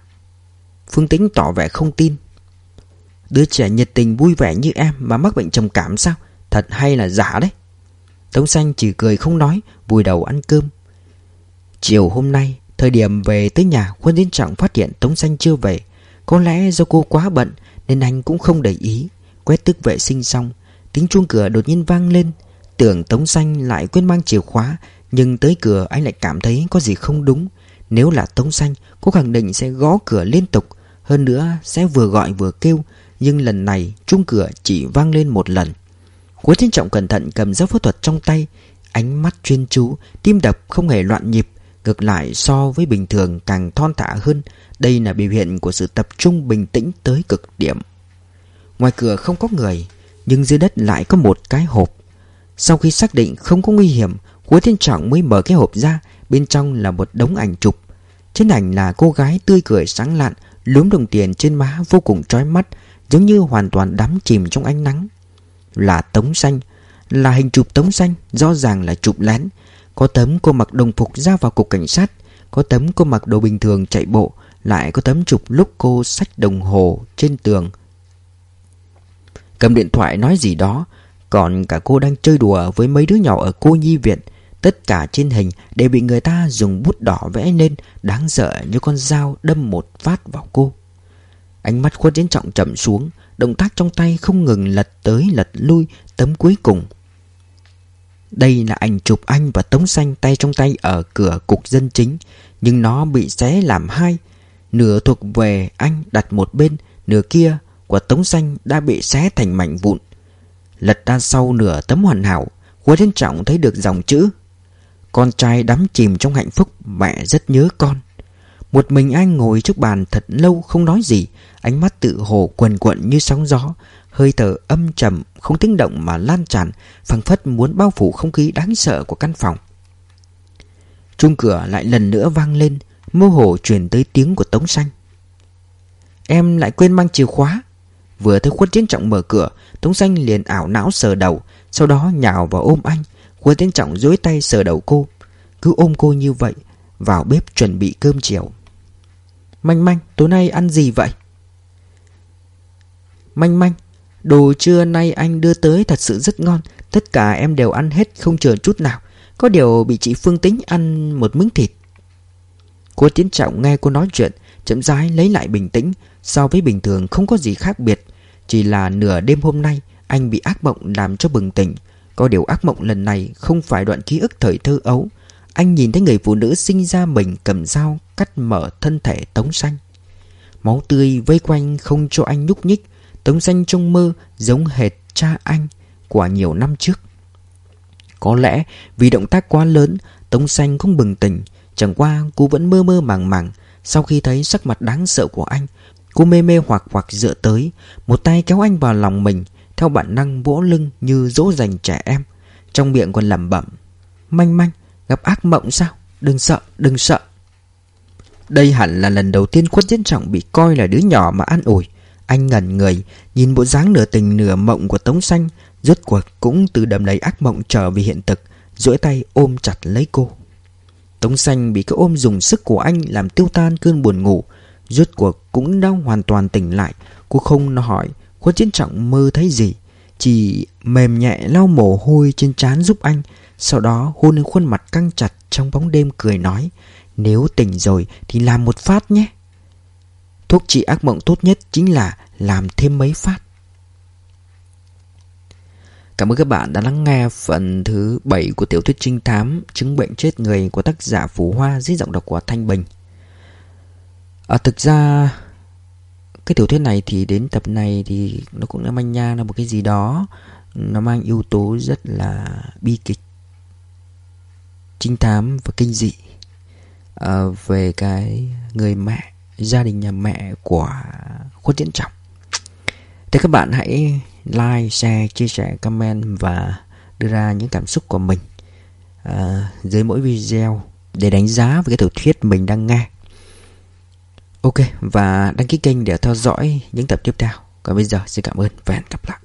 Speaker 1: Phương Tính tỏ vẻ không tin. Đứa trẻ nhiệt tình vui vẻ như em mà mắc bệnh trầm cảm sao? Thật hay là giả đấy? Tống xanh chỉ cười không nói, vùi đầu ăn cơm. Chiều hôm nay, thời điểm về tới nhà, Quân Tiến Trọng phát hiện Tống xanh chưa về. Có lẽ do cô quá bận nên anh cũng không để ý. Quét tức vệ sinh xong, tiếng chuông cửa đột nhiên vang lên. Tưởng Tống Xanh lại quên mang chìa khóa, Nhưng tới cửa anh lại cảm thấy có gì không đúng. Nếu là Tống Xanh, Cô khẳng định sẽ gõ cửa liên tục, Hơn nữa sẽ vừa gọi vừa kêu, Nhưng lần này chuông cửa chỉ vang lên một lần. Cố Thiên Trọng cẩn thận cầm dao phẫu thuật trong tay, Ánh mắt chuyên chú, Tim đập không hề loạn nhịp, Ngược lại so với bình thường càng thon thả hơn. Đây là biểu hiện của sự tập trung bình tĩnh tới cực điểm. Ngoài cửa không có người, Nhưng dưới đất lại có một cái hộp sau khi xác định không có nguy hiểm Cuối thiên trọng mới mở cái hộp ra, Bên trong là một đống ảnh chụp. Trên ảnh là cô gái tươi cười sáng lạn Lúm đồng tiền trên má vô cùng trói mắt, Giống như hoàn toàn đắm chìm trong ánh nắng. Là tống xanh, Là hình chụp tống xanh, Rõ ràng là chụp lén. Có tấm cô mặc đồng phục ra vào cục cảnh sát, Có tấm cô mặc đồ bình thường chạy bộ, Lại có tấm chụp lúc cô sách đồng hồ trên tường. Cầm điện thoại nói gì đó còn cả cô đang chơi đùa với mấy đứa nhỏ ở cô nhi viện. Tất cả trên hình đều bị người ta dùng bút đỏ vẽ nên Đáng sợ như con dao đâm một phát vào cô. Ánh mắt khuất diễn trọng chậm xuống, Động tác trong tay không ngừng lật tới lật lui, Tấm cuối cùng. Đây là ảnh chụp anh và Tống Xanh tay trong tay ở cửa cục dân chính, Nhưng nó bị xé làm hai. Nửa thuộc về anh đặt một bên, Nửa kia của Tống Xanh đã bị xé thành mảnh vụn. Lật ra sau nửa tấm hoàn hảo, Hứa Thiên Trọng thấy được dòng chữ, Con trai đắm chìm trong hạnh phúc, Mẹ rất nhớ con. Một mình anh ngồi trước bàn thật lâu không nói gì, Ánh mắt tự hồ quần quận như sóng gió, Hơi thở âm trầm, Không tiếng động mà lan tràn, phảng phất muốn bao phủ không khí đáng sợ của căn phòng. Trung cửa lại lần nữa vang lên, Mơ hồ truyền tới tiếng của Tống Xanh. Em lại quên mang chìa khóa. Vừa thấy khuất tiến trọng mở cửa, Tống Xanh liền ảo não sờ đầu, Sau đó nhào vào ôm anh. Khuất tiến trọng dối tay sờ đầu cô, Cứ ôm cô như vậy, Vào bếp chuẩn bị cơm chiều. Manh manh, tối nay ăn gì vậy? Manh manh, Đồ trưa nay anh đưa tới thật sự rất ngon, Tất cả em đều ăn hết, không chờ chút nào. Có điều bị chị Phương Tính ăn một miếng thịt. Cô Tiến Trọng nghe cô nói chuyện, Chậm rãi lấy lại bình tĩnh, So với bình thường không có gì khác biệt. Chỉ là nửa đêm hôm nay, Anh bị ác mộng làm cho bừng tỉnh. Có điều ác mộng lần này Không phải đoạn ký ức thời thơ ấu. Anh nhìn thấy người phụ nữ sinh ra mình cầm dao, Cắt mở thân thể Tống Xanh. Máu tươi vây quanh không cho anh nhúc nhích. Tống Xanh trong mơ giống hệt cha anh Của nhiều năm trước. Có lẽ vì động tác quá lớn, Tống Xanh không bừng tỉnh. Chẳng qua cô vẫn mơ mơ màng màng. Sau khi thấy sắc mặt đáng sợ của anh Cô mê mê hoặc hoặc dựa tới, Một tay kéo anh vào lòng mình, Theo bản năng vỗ lưng như dỗ dành trẻ em. Trong miệng còn lẩm bẩm, Manh manh, gặp ác mộng sao? Đừng sợ đừng sợ. Đây hẳn là lần đầu tiên khuất diễn trọng Bị coi là đứa nhỏ mà an ủi. Anh ngẩn người, Nhìn bộ dáng nửa tình nửa mộng của Tống Xanh, Rốt cuộc cũng từ đầm đầy ác mộng trở về hiện thực, duỗi tay ôm chặt lấy cô. Tống xanh bị cái ôm dùng sức của anh làm tiêu tan cơn buồn ngủ Rốt cuộc cũng đã hoàn toàn tỉnh lại. Cô không hỏi Khuất chiến trọng mơ thấy gì. Chỉ mềm nhẹ lau mồ hôi trên trán giúp anh. Sau đó hôn lên khuôn mặt căng chặt trong bóng đêm cười nói, Nếu tỉnh rồi thì làm một phát nhé. Thuốc trị ác mộng tốt nhất chính là làm thêm mấy phát. Cảm ơn các bạn đã lắng nghe phần thứ 7 của tiểu thuyết trinh thám Chứng bệnh chết người của tác giả Phú Hoa dưới giọng đọc của Thanh Bình. À, thực ra cái tiểu thuyết này thì đến tập này thì nó cũng đã manh nha là một cái gì đó nó mang yếu tố rất là bi kịch trinh thám và kinh dị à, về cái người mẹ gia đình nhà mẹ của khuất diễn trọng Thế các bạn hãy like, share, chia sẻ, comment và đưa ra những cảm xúc của mình à, dưới mỗi video để đánh giá về cái tiểu thuyết mình đang nghe. Ok, và đăng ký kênh để theo dõi những tập tiếp theo. Còn bây giờ xin cảm ơn và hẹn gặp lại.